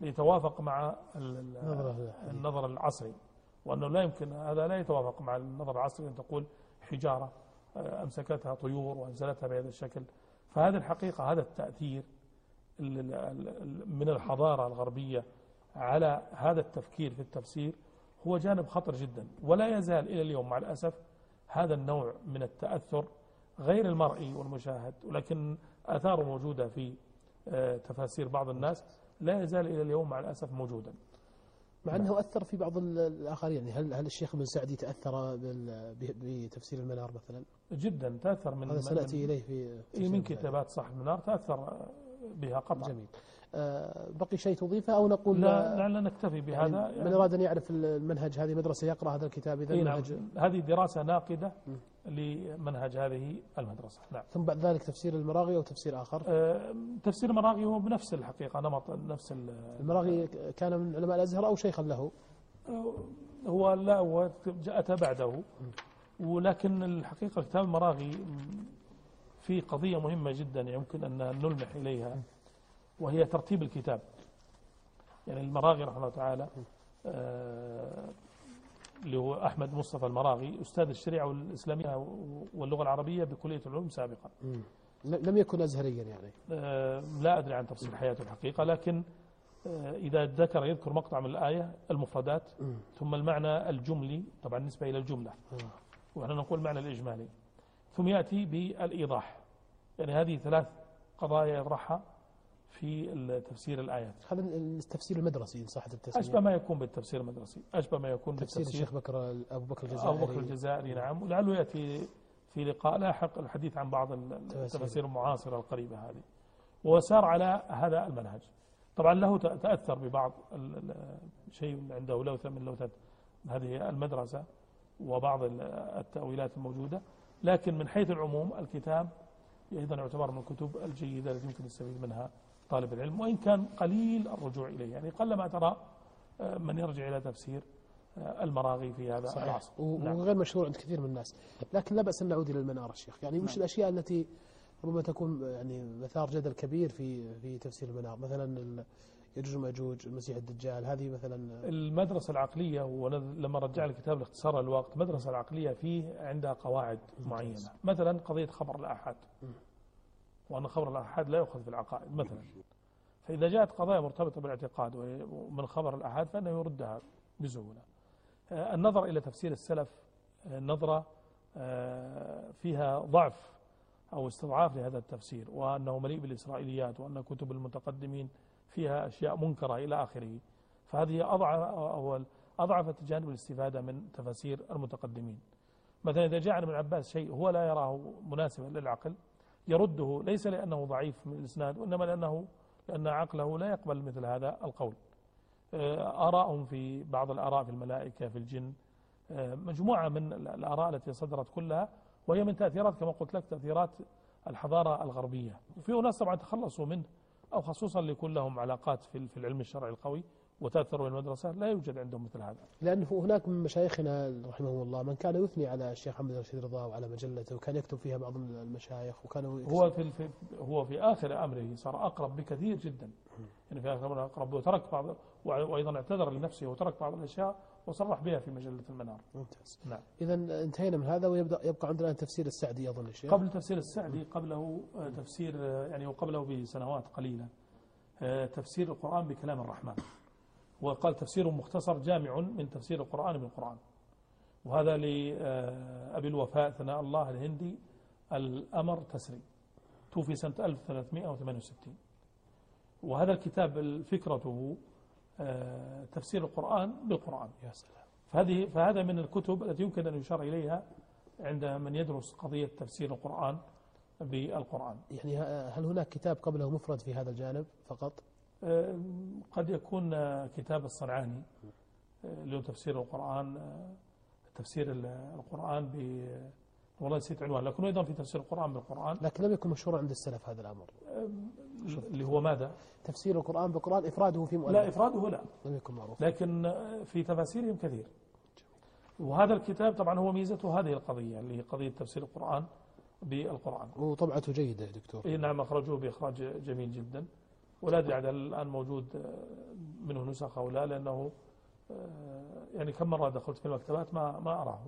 ليتوافق مع النظر العصري. وأنه لا يمكن هذا لا يتوافق مع النظر العصري أن تقول حجارة آه، أمسكتها طيور وأنزلتها بهذا الشكل. فهذه الحقيقة هذا التأثير ال- ال- ال- من الحضارة الغربية على هذا التفكير في التفسير هو جانب خطر جدا ولا يزال إلى اليوم مع الأسف هذا النوع من التأثر غير المرئي والمشاهد ولكن آثاره موجودة في آه، تفاسير بعض الناس لا يزال إلى اليوم مع الأسف موجودا. مع أنه أثر في بعض ال- الآخرين يعني هل هل الشيخ ابن سعدي تأثر بتفسير المنار مثلا؟ جدا تأثر من هذا سنأتي إليه في من. كتابات صاحب المنار تأثر بها قطعا. جميل. بقي شيء تضيفه أو نقول لا آه، لعلنا نكتفي بهذا. يعني من يعني أراد أن يعرف المنهج هذه مدرسة يقرأ هذا الكتاب إذا إيه نعم. هذه دراسة ناقدة لمنهج هذه المدرسة. نعم. ثم بعد ذلك تفسير المراغي أو تفسير آخر؟ آه، تفسير المراغي هو بنفس الحقيقة نمط نفس ال- المراغي كان من علماء الأزهر أو شيخا له؟ هو لا هو أتى بعده. ولكن الحقيقة كتاب المراغي في قضية مهمة جدا يمكن أن نلمح إليها. وهي ترتيب الكتاب. يعني المراغي رحمه الله تعالى آه، اللي هو أحمد مصطفى المراغي أستاذ الشريعة والإسلامية واللغة العربية بكلية العلوم سابقا. لم يكن أزهريا يعني. آه، لا أدري عن تفصيل حياته الحقيقة لكن آه، إذا ذكر يذكر مقطع من الآية المفردات ثم المعنى الجملي طبعا بالنسبة إلى الجملة. ونحن نقول المعنى الإجمالي. ثم يأتي بالإيضاح. يعني هذه ثلاث قضايا يطرحها. في تفسير الآيات. هذا التفسير المدرسي إن صحت التسمية. أشبه ما يكون بالتفسير المدرسي أشبه ما يكون تفسير الشيخ بكر أبو بكر أبو الجزائري بكر الجزائري نعم. ولعله يأتي في لقاء لاحق الحديث عن بعض التفاسير المعاصرة القريبة هذه. وسار على هذا المنهج. طبعا له تأثر ببعض شيء عنده لوثة من لوثة هذه المدرسة وبعض ال- التأويلات الموجودة. لكن من حيث العموم الكتاب أيضا يعتبر من الكتب الجيدة التي يمكن يستفيد منها. طالب العلم وإن كان قليل الرجوع إليه. يعني قلما ترى آه، من يرجع إلى تفسير آه، المراغي في هذا صحيح. العصر. نعم. وغير مشهور عند كثير من الناس. لكن لا بأس أن نعود إلى المنار الشيخ يعني وش الأشياء التي ربما تكون يعني مثار جدل كبير في في تفسير المنار مثلا يجوج وماجوج المسيح الدجال هذه مثلا المدرسة العقلية ولما رجع الكتاب لاختصار الوقت المدرسة العقلية فيه عندها قواعد معينة. مثلا قضية خبر الآحاد. وأن خبر الآحاد لا يؤخذ في العقائد مثلا. فإذا جاءت قضايا مرتبطة بالاعتقاد ومن خبر الآحاد فإنه يردها بسهولة. آه، النظر إلى تفسير السلف آه، نظرة آه، فيها ضعف أو استضعاف لهذا التفسير وأنه مليء بالإسرائيليات وأن كتب المتقدمين فيها أشياء منكرة إلى آخره. فهذه أضعف أضعفت جانب الاستفادة من تفاسير المتقدمين. مثلا إذا جاء عن ابن عباس شيء هو لا يراه مناسبا للعقل يرده ليس لأنه ضعيف من الإسناد وإنما لأنه لأن عقله لا يقبل مثل هذا القول. آه، آراء في بعض الآراء في الملائكة في الجن آه، مجموعة من الآراء التي صدرت كلها وهي من تأثيرات كما قلت لك تأثيرات الحضارة الغربية. وفي ناس طبعا تخلصوا منه أو خصوصا ليكون لهم علاقات في العلم الشرعي القوي. وتأثروا المدرسة لا يوجد عندهم مثل هذا. لأنه هناك من مشايخنا رحمهم الله من كان يثني على الشيخ محمد رشيد رضا وعلى مجلته وكان يكتب فيها بعض المشايخ وكانوا هو في, في هو في آخر أمره صار أقرب بكثير جدا. يعني في آخر أمره أقرب وترك بعض وأيضا اعتذر لنفسه وترك بعض الأشياء وصرح بها في مجلة المنار. ممتاز. نعم. إذا انتهينا من هذا ويبدأ يبقى عندنا تفسير السعدي أظن الشيخ قبل تفسير السعدي قبله آه، تفسير آه، يعني وقبله بسنوات قليلة. آه، تفسير القرآن بكلام الرحمن. وقال تفسير مختصر جامع من تفسير القرآن بالقرآن وهذا لأبي الوفاء ثناء الله الهندي الأمر تسري. توفي سنة 1368 وهذا الكتاب فكرته آه، تفسير القرآن بالقرآن. يا سلام. فهذه فهذا من الكتب التي يمكن أن يشار إليها عند من يدرس قضية تفسير القرآن بالقرآن. يعني هل هناك كتاب قبله مفرد في هذا الجانب فقط؟ قد يكون كتاب الصنعاني آه، له تفسير القرآن تفسير القرآن ب والله نسيت عنوان لكنه أيضا في تفسير القرآن بالقرآن. لكن لم يكن مشهورا عند السلف هذا الأمر. اللي هو ماذا؟ تفسير القرآن بالقرآن إفراده في مؤلف. لا إفراده لا. لم يكن معروف لكن في تفاسيرهم كثير. وهذا الكتاب طبعا هو ميزته هذه القضية اللي هي قضية تفسير القرآن بالقرآن. وطبعته جيدة يا دكتور. إيه نعم أخرجوه بإخراج جميل جدا. ولا أدري عاد الآن موجود منه نسخ أو لا لأنه آه، يعني كم مرة دخلت في المكتبات ما ما أراه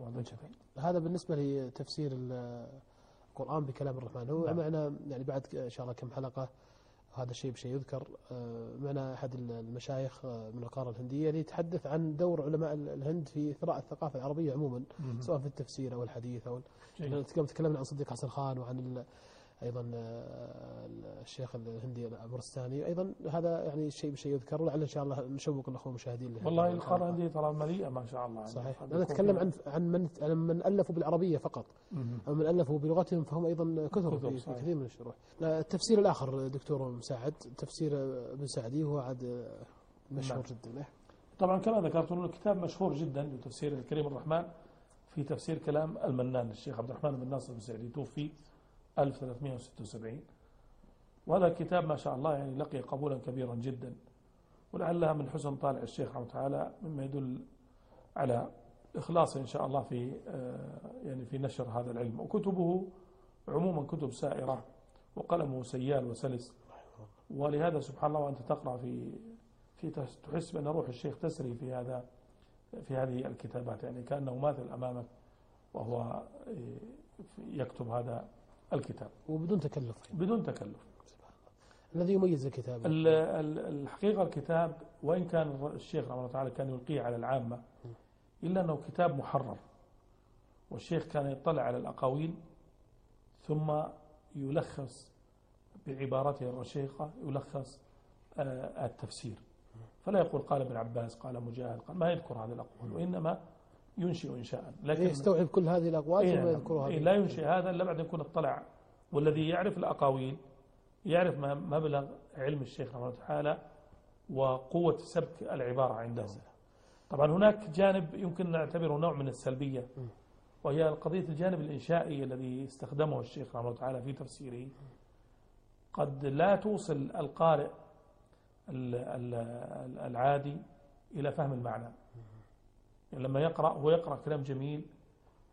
هذا. بالنسبة لتفسير القرآن بكلام الرحمن. هو نعم. معنا يعني بعد إن شاء الله كم حلقة هذا الشيء بشيء يذكر. آه، معنا أحد المشايخ آه، من القارة الهندية اللي يتحدث عن دور علماء الهند في إثراء الثقافة العربية عموما سواء في التفسير أو الحديث أو تكلمنا عن صديق حسن خان وعن أيضا آه، الشيخ الهندي الأمرستاني أيضا هذا يعني شيء بشيء يذكر ولعل إن شاء الله نشوق الأخوة المشاهدين والله القارة الهندية ترى مليئة ما شاء الله. صحيح. أنا أتكلم عن عن من من ألفوا بالعربية فقط. أو من ألفوا بلغتهم فهم أيضا كثر في, في كثير من الشروح. التفسير الآخر دكتور مساعد تفسير ابن سعدي هو عاد مشهور نعم. جدا طبعا كما ذكرت أنه الكتاب مشهور جدا لتفسير الكريم الرحمن في تفسير كلام المنان الشيخ عبد الرحمن بن ناصر السعدي توفي 1376 وهذا الكتاب ما شاء الله يعني لقي قبولا كبيرا جدا. ولعلها من حسن طالع الشيخ رحمه تعالى مما يدل على إخلاصه إن شاء الله في آه، يعني في نشر هذا العلم. وكتبه عموما كتب سائرة وقلمه سيال وسلس. ولهذا سبحان الله وأنت تقرأ في في تحس بأن روح الشيخ تسري في هذا في هذه الكتابات. يعني كأنه ماثل أمامك وهو آه، يكتب هذا الكتاب. وبدون تكلف بدون تكلف. الذي يميز الكتاب. الحقيقة الكتاب وإن كان الشيخ رحمه الله تعالى كان يلقيه على العامة إلا أنه كتاب محرر. والشيخ كان يطلع على الأقاويل ثم يلخص بعبارته الرشيقة يلخص آه، التفسير. فلا يقول قال ابن عباس قال مجاهد قال ما يذكر هذه الأقوال وإنما ينشئ إنشاء لكن يستوعب كل هذه الأقوال ثم إيه يذكرها إيه لا ينشئ هذا إلا بعد يكون اطلع والذي يعرف الأقاويل يعرف مبلغ علم الشيخ رحمه الله تعالى وقوة سبك العبارة عنده طبعا هناك جانب يمكن نعتبره نوع من السلبية وهي قضية الجانب الإنشائي الذي استخدمه الشيخ رحمه الله تعالى في تفسيره. قد لا توصل القارئ العادي إلى فهم المعنى. لما يقرأ هو يقرأ كلام جميل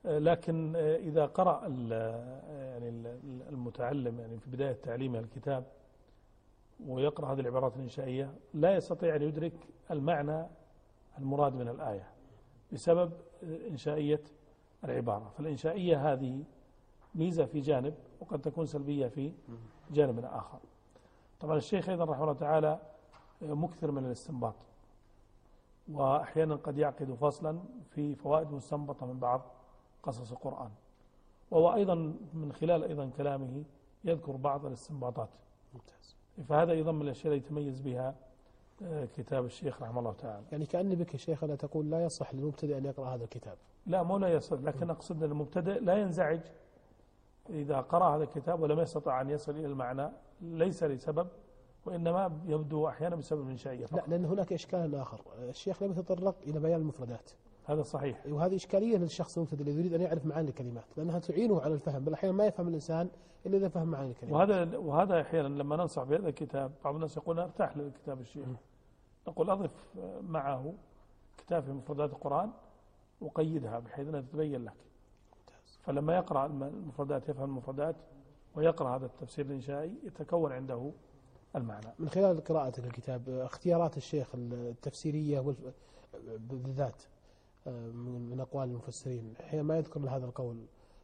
آه، لكن آه، إذا قرأ يعني المتعلم يعني في بداية تعليمه الكتاب ويقرأ هذه العبارات الإنشائية لا يستطيع أن يدرك المعنى المراد من الآية بسبب إنشائية العبارة. فالإنشائية هذه ميزة في جانب وقد تكون سلبية في جانب آخر. طبعا الشيخ أيضا رحمه الله تعالى مكثر من الاستنباط. وأحيانا قد يعقد فصلا في فوائد مستنبطة من بعض قصص القرآن. وهو أيضا من خلال أيضا كلامه يذكر بعض الاستنباطات. ممتاز. فهذا أيضا من الأشياء التي يتميز بها آه، كتاب الشيخ رحمه الله تعالى. يعني كأني بك يا شيخنا تقول لا يصح للمبتدئ أن يقرأ هذا الكتاب. لا مو لا يصل لكن أقصد أن المبتدئ لا ينزعج إذا قرأ هذا الكتاب ولم يستطع أن يصل إلى المعنى ليس لسبب. وإنما يبدو أحيانا بسبب إنشائية لا فقط. لأن هناك إشكال آخر. الشيخ لم يتطرق إلى بيان المفردات. هذا صحيح. وهذه إشكالية للشخص المبتدئ الذي يريد أن يعرف معاني الكلمات لأنها تعينه على الفهم بل أحيانا ما يفهم الإنسان إلا إذا فهم معاني الكلمات. وهذا وهذا أحيانا لما ننصح بهذا الكتاب بعض الناس يقول أنا أرتاح لكتاب الشيخ. نقول أضف معه كتاب في مفردات القرآن وقيدها بحيث أنها تتبين لك. فلما يقرأ الم- المفردات يفهم المفردات ويقرأ هذا التفسير الإنشائي يتكون عنده المعنى. من خلال قراءتك الكتاب اختيارات الشيخ التفسيرية بالذات آه، من أقوال المفسرين حين ما يذكر هذا القول.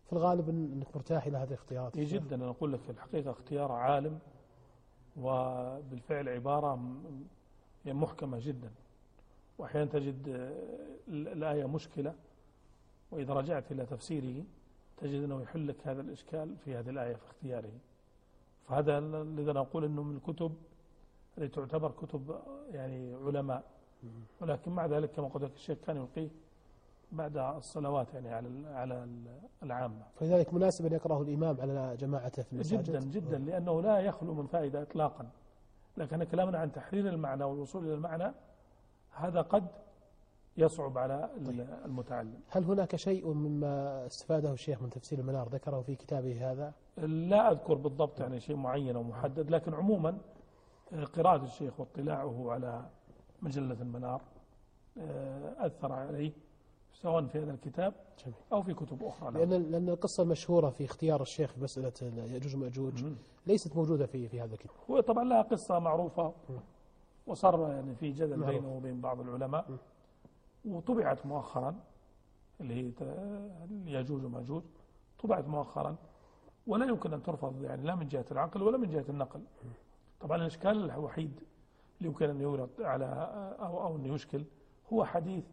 في الغالب أنك مرتاح إلى هذه الاختيارات. جدا أنا أقول لك في الحقيقة اختيار عالم وبالفعل عبارة م- يعني محكمة جدا. واحيانا تجد آه، ال- الآية مشكلة وإذا رجعت إلى تفسيره تجد أنه يحل لك هذا الإشكال في هذه الآية في اختياره. فهذا لذا نقول إنه من الكتب التي تعتبر كتب يعني علماء. ولكن مع ذلك كما قلت لك الشيخ كان يلقيه بعد الصلوات يعني على على ال- العامة. فلذلك مناسب أن يقرأه الإمام على جماعته في المساجد. جدا جدا لأنه لا يخلو من فائدة إطلاقا. لكن كلامنا عن تحرير المعنى والوصول إلى المعنى هذا قد يصعب على المتعلم هل هناك شيء مما استفاده الشيخ من تفسير المنار ذكره في كتابه هذا لا أذكر بالضبط يعني شيء معين أو محدد لكن عموما آه، قراءة الشيخ واطلاعه على مجلة المنار آه، أثر عليه سواء في هذا الكتاب جميل. أو في كتب أخرى له. لأن لأن القصة المشهورة في اختيار الشيخ في مسألة يأجوج ومأجوج مم. ليست موجودة في في هذا الكتاب هو طبعا لها قصة معروفة وصار يعني في جدل معروف. بينه وبين بعض العلماء وطبعت مؤخرا اللي هي ياجوج وماجوج طبعت مؤخرا ولا يمكن أن ترفض يعني لا من جهة العقل ولا من جهة النقل. طبعا الإشكال الوحيد اللي يمكن أن يورد على أو أو أن يشكل هو حديث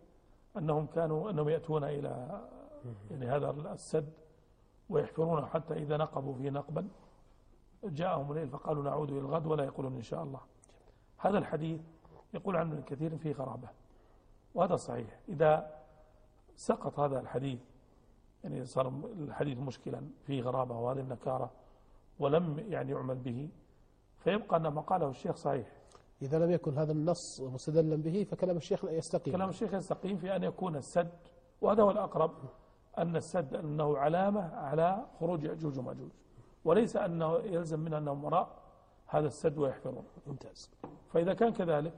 أنهم كانوا أنهم يأتون إلى يعني هذا السد ويحفرونه حتى إذا نقبوا فيه نقبا. جاءهم الليل فقالوا نعود إلى الغد ولا يقولون إن شاء الله. هذا الحديث يقول عنه كثير فيه غرابة وهذا صحيح. إذا سقط هذا الحديث يعني صار الحديث مشكلا فيه غرابة وهذه النكارة ولم يعني يعمل به فيبقى أن ما قاله الشيخ صحيح. إذا لم يكن هذا النص مستدلا به فكلام الشيخ لا يستقيم. كلام الشيخ يستقيم في أن يكون السد وهذا هو الأقرب أن السد أنه علامة على خروج يأجوج ومأجوج وليس أنه يلزم منه أنهم وراء هذا السد ويحفرون. ممتاز. فإذا كان كذلك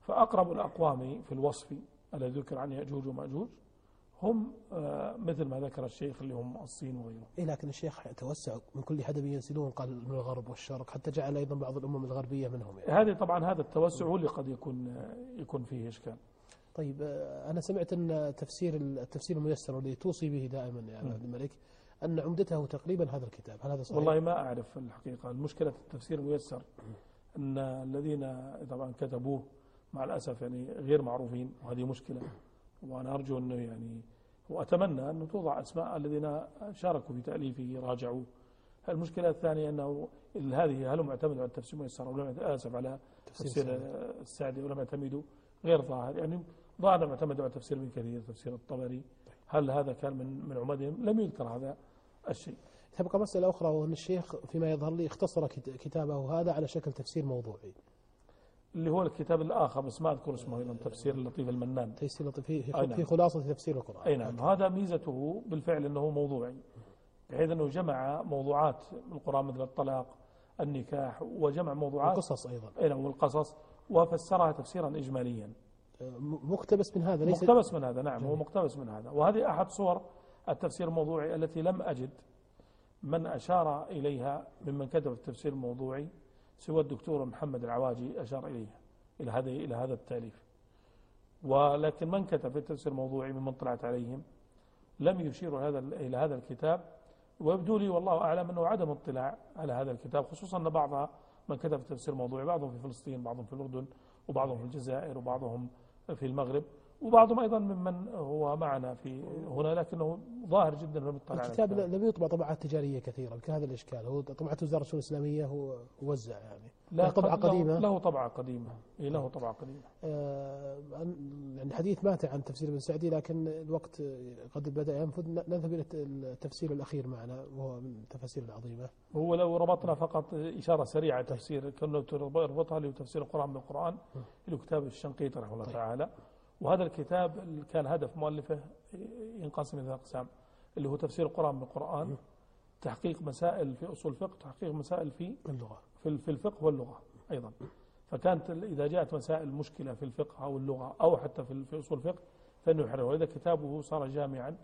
فأقرب الأقوام في الوصف الذي ذكر عن يأجوج ومأجوج؟ هم آه، مثل ما ذكر الشيخ اللي هم الصين وغيره. إيه لكن الشيخ توسع من كل حدب ينسلون قال من الغرب والشرق حتى جعل أيضا بعض الأمم الغربية منهم يعني. هذه طبعا هذا التوسع هو اللي قد يكون آه، يكون فيه إشكال. طيب آه، أنا سمعت أن تفسير التفسير الميسر والذي توصي به دائما يا عبد الملك أن عمدته تقريبا هذا الكتاب. هل هذا صحيح؟ والله ما أعرف الحقيقة. المشكلة التفسير الميسر أن الذين طبعا كتبوه مع الأسف يعني غير معروفين وهذه مشكلة. وأنا أرجو أنه يعني وأتمنى أنه توضع أسماء الذين شاركوا في تأليفه راجعوا. المشكلة الثانية أنه هذه هل هم اعتمدوا على التفسير الميسر أو لم يعت- آسف على تفسير السعدي. ولم يعتمدوا. غير ظاهر يعني ظاهر اعتمدوا على تفسير ابن كثير تفسير الطبري. هل هذا كان من من عمدهم؟ لم يذكر هذا الشيء. تبقى مسألة أخرى وأن الشيخ فيما يظهر لي اختصر كت- كتابه هذا على شكل تفسير موضوعي. اللي هو الكتاب الآخر بس ما أذكر اسمه أيضا تفسير اللطيف المنان. تيسير لطيف في, نعم. في خلاصة تفسير القرآن. أي نعم. هذا ميزته بالفعل أنه موضوعي بحيث أنه جمع موضوعات من القرآن مثل الطلاق النكاح وجمع موضوعات. وقصص أيضا. أي نعم والقصص. وفسرها تفسيرا إجماليا. مقتبس من هذا ليس مقتبس من هذا نعم هو مقتبس من هذا. وهذه أحد صور التفسير الموضوعي التي لم أجد من أشار إليها ممن كتب التفسير الموضوعي. سوى الدكتور محمد العواجي أشار إليها إلى هذا إلى هذا التأليف. ولكن من كتب في التفسير الموضوعي ممن طلعت عليهم؟ لم يشيروا هذا إلى هذا الكتاب. ويبدو لي والله أعلم أنه عدم اطلاع على هذا الكتاب خصوصا أن بعضها من كتب تفسير موضوعي بعضهم في فلسطين بعضهم في الأردن وبعضهم في الجزائر وبعضهم في المغرب. وبعضهم أيضا ممن هو معنا في هنا لكنه ظاهر جدا لم يطلع على الكتاب لم يطبع طبعات تجارية كثيرة يمكن هذا الإشكال. هو طبعة وزارة الشؤون الإسلامية هو وزع يعني. لا طبعة له- قديمة. له طبعة قديمة. إيه له طبعة. قديمة. آه، يعني حديث ماتع عن تفسير ابن سعدي لكن الوقت قد بدأ. ينفذ نذهب إلى التفسير الأخير معنا وهو من التفاسير العظيمة. هو لو ربطنا فقط إشارة سريعة تفسير كنا تربطها لتفسير القرآن بالقرآن له كتاب الشنقيطي رحمه الله طيب. تعالى. وهذا الكتاب اللي كان هدف مؤلفه ينقسم إلى أقسام اللي هو تفسير القرآن بالقرآن تحقيق مسائل في أصول الفقه تحقيق مسائل في اللغة. في في الفقه واللغة أيضا. فكانت إذا جاءت مسائل مشكلة في الفقه أو اللغة أو حتى في في أصول الفقه فإنه يحررها وإذا كتابه صار جامعا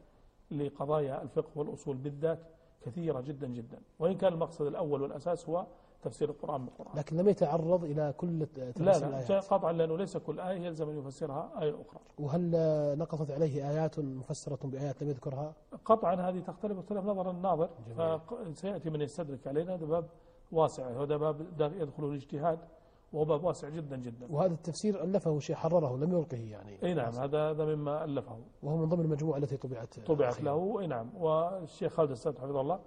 لقضايا الفقه والأصول بالذات كثيرة جدا جدا. وإن كان المقصد الأول والأساس هو تفسير القرآن بالقرآن لكن لم يتعرض إلى كل لا لا قطعا لأنه ليس كل آية يلزم أن يفسرها آية أخرى. وهل نقصت عليه آيات مفسرة بآيات لم يذكرها؟ قطعا هذه تختلف اختلاف نظر الناظر جميل. فسيأتي من يستدرك علينا هذا باب واسع. هذا باب يدخل الاجتهاد وهو باب واسع جدا جدا. وهذا التفسير ألفه شيء حرره لم يلقه يعني. إي نعم هذا هذا مما ألفه. وهو من ضمن المجموعة التي طبعت طبعت. له إي نعم. والشيخ خالد السيد حفظه الله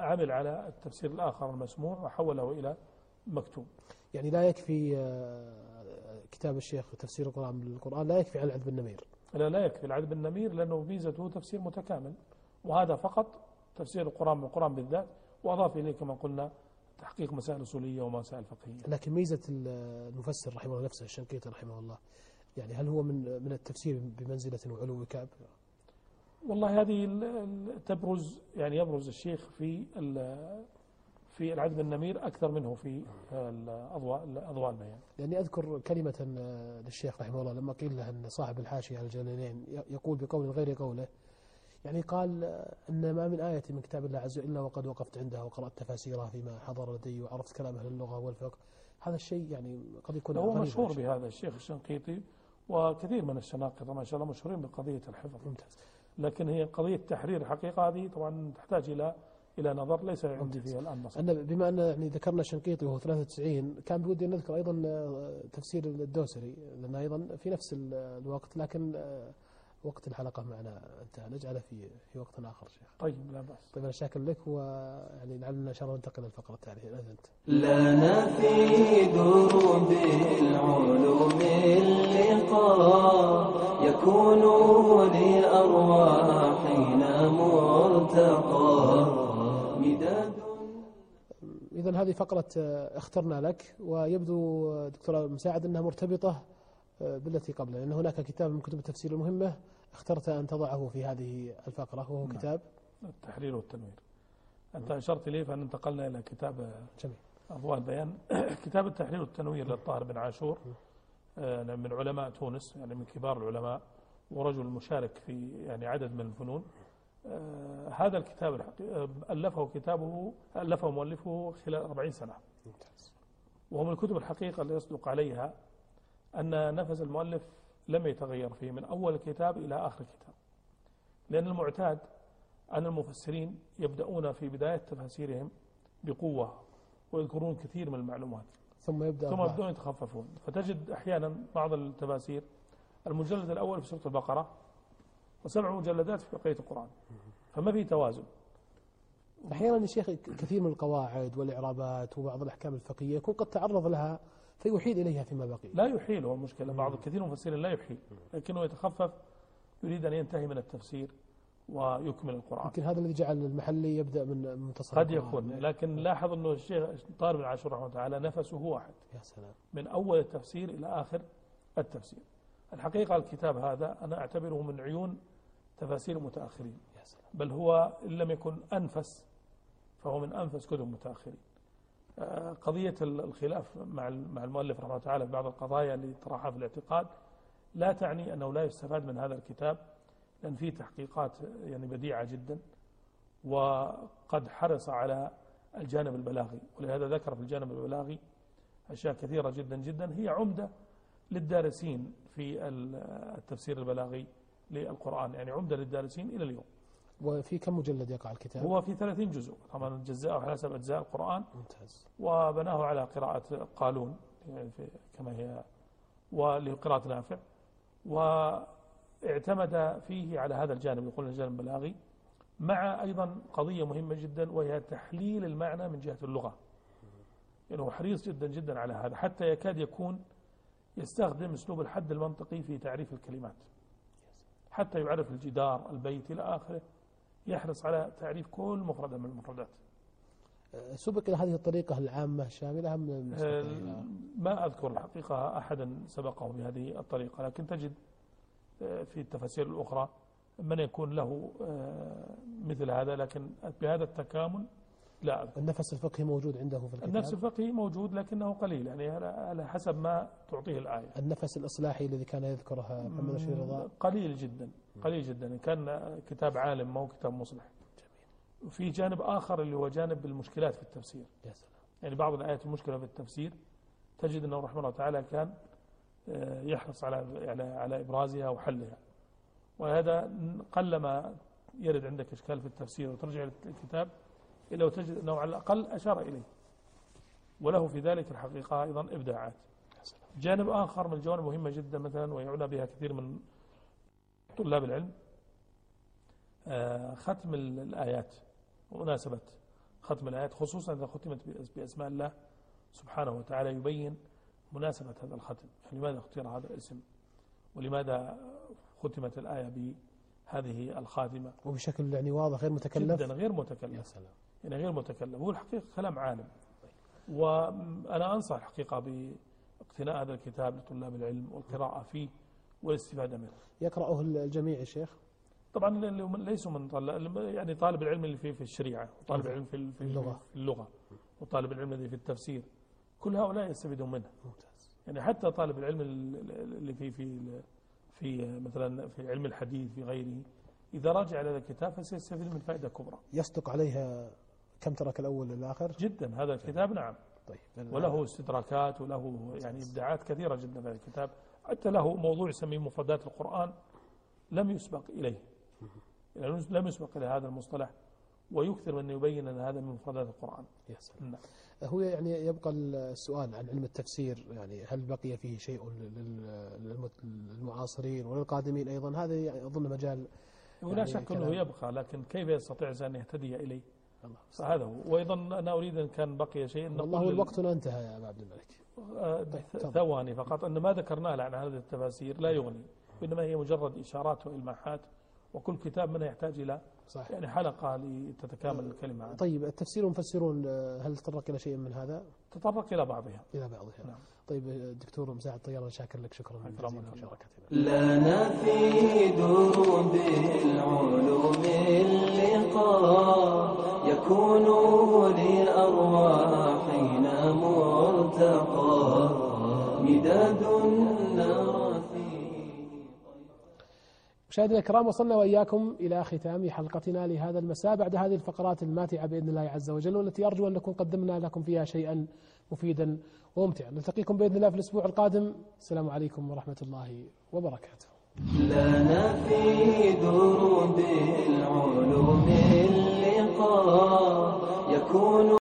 عمل على التفسير الآخر المسموع وحوله إلى مكتوب. يعني لا يكفي آه، كتاب الشيخ تفسير القرآن بالقرآن لا يكفي على العد بن نمير لا لا يكفي العدد بالنمير لأنه ميزته تفسير متكامل وهذا فقط تفسير القرآن بالقران بالذات وأضاف اليه كما قلنا تحقيق مسائل أصولية ومسائل فقهية. لكن ميزة المفسر رحمه الله نفسه الشنقيطي رحمه الله يعني هل هو من من التفسير بمنزلة وعلو كعب والله هذه تبرز يعني يبرز الشيخ في في العدد بالنمير أكثر منه في الاضواء الاضواء البيان لأني أذكر كلمة آه، للشيخ رحمه الله لما قيل له أن صاحب الحاشية على الجلالين يقول بقول غير قوله يعني قال آه، أن ما من آية من كتاب الله عز وجل إلا وقد وقفت عندها وقرأت تفاسيرها فيما حضر لدي وعرفت كلام أهل اللغة والفقه. هذا الشيء يعني قد يكون هو مشهور شيء. بهذا الشيخ الشنقيطي وكثير من الشناقطة ما شاء الله مشهورين بقضية الحفظ. ممتاز. لكن هي قضية تحرير الحقيقة هذه طبعا تحتاج إلى إلى نظر ليس عندي. فيها الآن نص أن بما أن يعني ذكرنا الشنقيطي وهو 93 كان بودي نذكر أيضا آه، تفسير الدوسري لأنه أيضا في نفس ال- الوقت لكن آه، وقت الحلقة معنا انتهى. نجعله في في وقت آخر شيخ. طيب لا بأس. طيب أنا شاكر لك ويعني لعلنا إن شاء الله ننتقل للفقرة التالية. إذا أنت؟ لنا في دروب العلوم اللقاء يكون لأرواحنا مرتقى مداد. إذا هذه فقرة اخترنا لك ويبدو دكتور مساعد أنها مرتبطة بالتي قبلها لأن هناك كتاب من كتب التفسير المهمة اخترت أن تضعه في هذه الفقرة وهو نعم. كتاب التحرير والتنوير. أنت أشرت إليه فأن انتقلنا إلى كتاب جميل. أضواء البيان. <clears throat> كتاب التحرير والتنوير للطاهر بن عاشور آه، من علماء تونس يعني من كبار العلماء ورجل مشارك في يعني عدد من الفنون. آه، هذا الكتاب آه، ألفه كتابه ألفه مؤلفه خلال 40 سنة. ممتاز. وهو من الكتب الحقيقة اللي يصدق عليها أن نفس المؤلف لم يتغير فيه من أول الكتاب إلى آخر الكتاب. لأن المعتاد أن المفسرين يبدأون في بداية تفاسيرهم بقوة ويذكرون كثير من المعلومات. ثم يبدأ ثم. يبدأون يتخففون. فتجد أحيانا بعض التفاسير المجلد الأول في سورة البقرة وسبع مجلدات في بقية القرآن. فما في توازن. أحيانا يا شيخ كثير من القواعد والإعرابات وبعض الأحكام الفقهية يكون قد تعرض لها فيحيل إليها فيما بقي. لا يحيل هو المشكلة بعض كثير من المفسرين لا يحيل لكنه يتخفف يريد أن ينتهي من التفسير ويكمل القرآن. يمكن هذا الذي جعل المحلي يبدأ من منتصف قد. يكون لكن لاحظ أنه الشيخ طارق بن عاشور رحمه الله تعالى نفسه واحد. يا سلام. من أول التفسير إلى آخر التفسير. الحقيقة الكتاب هذا أنا أعتبره من عيون تفاسير المتأخرين يا سلام. بل هو إن لم يكن أنفس فهو من أنفس كتب المتأخرين قضية ال- الخلاف مع مع المؤلف رحمه الله تعالى في بعض القضايا اللي طرحها في الاعتقاد لا تعني أنه لا يستفاد من هذا الكتاب لأن فيه تحقيقات يعني بديعة جدا وقد حرص على الجانب البلاغي. ولهذا ذكر في الجانب البلاغي أشياء كثيرة جدا جدا. هي عمدة للدارسين في ال- التفسير البلاغي للقرآن يعني عمدة للدارسين إلى اليوم. وفي كم مجلد يقع الكتاب؟ هو في 30 جزء. طبعا جزاءه على حسب أجزاء القرآن. ممتاز. وبناه على قراءة قالون يعني كما هي ولقراءة نافع. واعتمد فيه على هذا الجانب يقول الجانب البلاغي مع أيضا قضية مهمة جدا وهي تحليل المعنى من جهة اللغة. يعني هو حريص جدا جدا على هذا حتى يكاد يكون يستخدم أسلوب الحد المنطقي في تعريف الكلمات. حتى يعرف الجدار البيت إلى آخره. يحرص على تعريف كل مفردة من المفردات. آه، سبق إلى هذه الطريقة العامة الشاملة أم مستقلة؟ ما أذكر الحقيقة أحدا سبقه بهذه الطريقة لكن تجد آه، في التفاسير الأخرى من يكون له مثل هذا لكن بهذا التكامل لا أذكر. النفس الفقهي موجود عنده في الكتاب؟ النفس الفقهي موجود لكنه قليل يعني على حسب ما تعطيه الآية. النفس الإصلاحي الذي كان يذكره محمد رشيد رضا قليل جدا. قليل جدا. إن كان كتاب عالم ما هو كتاب مصلح. وفي جانب آخر اللي هو جانب المشكلات في التفسير. يا سلام. يعني بعض الآيات المشكلة في التفسير تجد أنه رحمه الله تعالى كان آه، يحرص على على على إبرازها وحلها. وهذا قلما يرد عندك إشكال في التفسير وترجع للكتاب إلا وتجد أنه على الأقل أشار إليه. وله في ذلك الحقيقة أيضا إبداعات. جانب آخر من الجوانب مهمة جدا مثلا ويعنى بها كثير من طلاب العلم آه، ختم ال- الآيات ومناسبة ختم الآيات خصوصا إذا ختمت بأس- بأسماء الله سبحانه وتعالى يبين مناسبة هذا الختم. يعني لماذا اختير هذا الاسم؟ ولماذا ختمت الآية بهذه الخاتمة وبشكل يعني واضح غير متكلف؟ جدا غير يا متكلف سلام. يعني غير متكلف. هو الحقيقة كلام عالم. وأنا أنصح الحقيقة باقتناء هذا الكتاب لطلاب العلم والقراءة فيه. والاستفادة منه. يقرأه الجميع يا شيخ؟ طبعا ليسوا من طلاب يعني طالب العلم اللي في في الشريعة وطالب العلم في في اللغة. في اللغة وطالب العلم الذي في التفسير. كل هؤلاء يستفيدون منه. ممتاز. يعني حتى طالب العلم اللي في في في مثلا في علم الحديث في غيره إذا راجع على هذا الكتاب فسيستفيد من فائدة كبرى. يصدق عليها كم ترك الأول للآخر جدا. هذا الكتاب نعم. طيب. وله استدراكات وله يعني إبداعات كثيرة جدا في هذا الكتاب. حتى له موضوع يسميه مفردات القرآن لم يسبق إليه. لم يسبق إلى هذا المصطلح ويكثر من يبين أن هذا من مفردات القرآن. يا سلام. نعم. هو يعني يبقى السؤال عن علم التفسير يعني هل بقي فيه شيء لل- للمعاصرين وللقادمين أيضا؟ هذا يعني أظن مجال ولا يعني شك أنه. يبقى لكن كيف يستطيع أن يهتدي إليه؟ فهذا هو. وأيضا أنا أريد أن كان بقي شيء والله الوقت انتهى يا أبا عبد الملك. آه،. ثواني فقط أن ما ذكرناه عن هذه التفاسير لا يغني وإنما هي مجرد إشارات وإلماحات وكل كتاب منها يحتاج إلى صح يعني حلقة لتتكامل الكلمة. عنه. طيب التفسير والمفسرون آه، هل تطرق إلى شيء من هذا؟ تطرق إلى بعضها. إلى بعضها. نعم. طيب الدكتور مساعد طيران شاكر لك. شكرا جزيلا الله. لمشاركتنا لنا في دروب العلوم اللقاء يكون لأرواحنا مرتقى مداد فيه مشاهدينا الكرام وصلنا وإياكم إلى ختام حلقتنا لهذا المساء. بعد هذه الفقرات الماتعة بإذن الله عز وجل والتي أرجو أن نكون قدمنا لكم فيها شيئا مفيدا وممتعا. نلتقيكم بإذن الله في الأسبوع القادم. السلام عليكم ورحمة الله وبركاته. لنا في دروب العلوم اللقاء يكون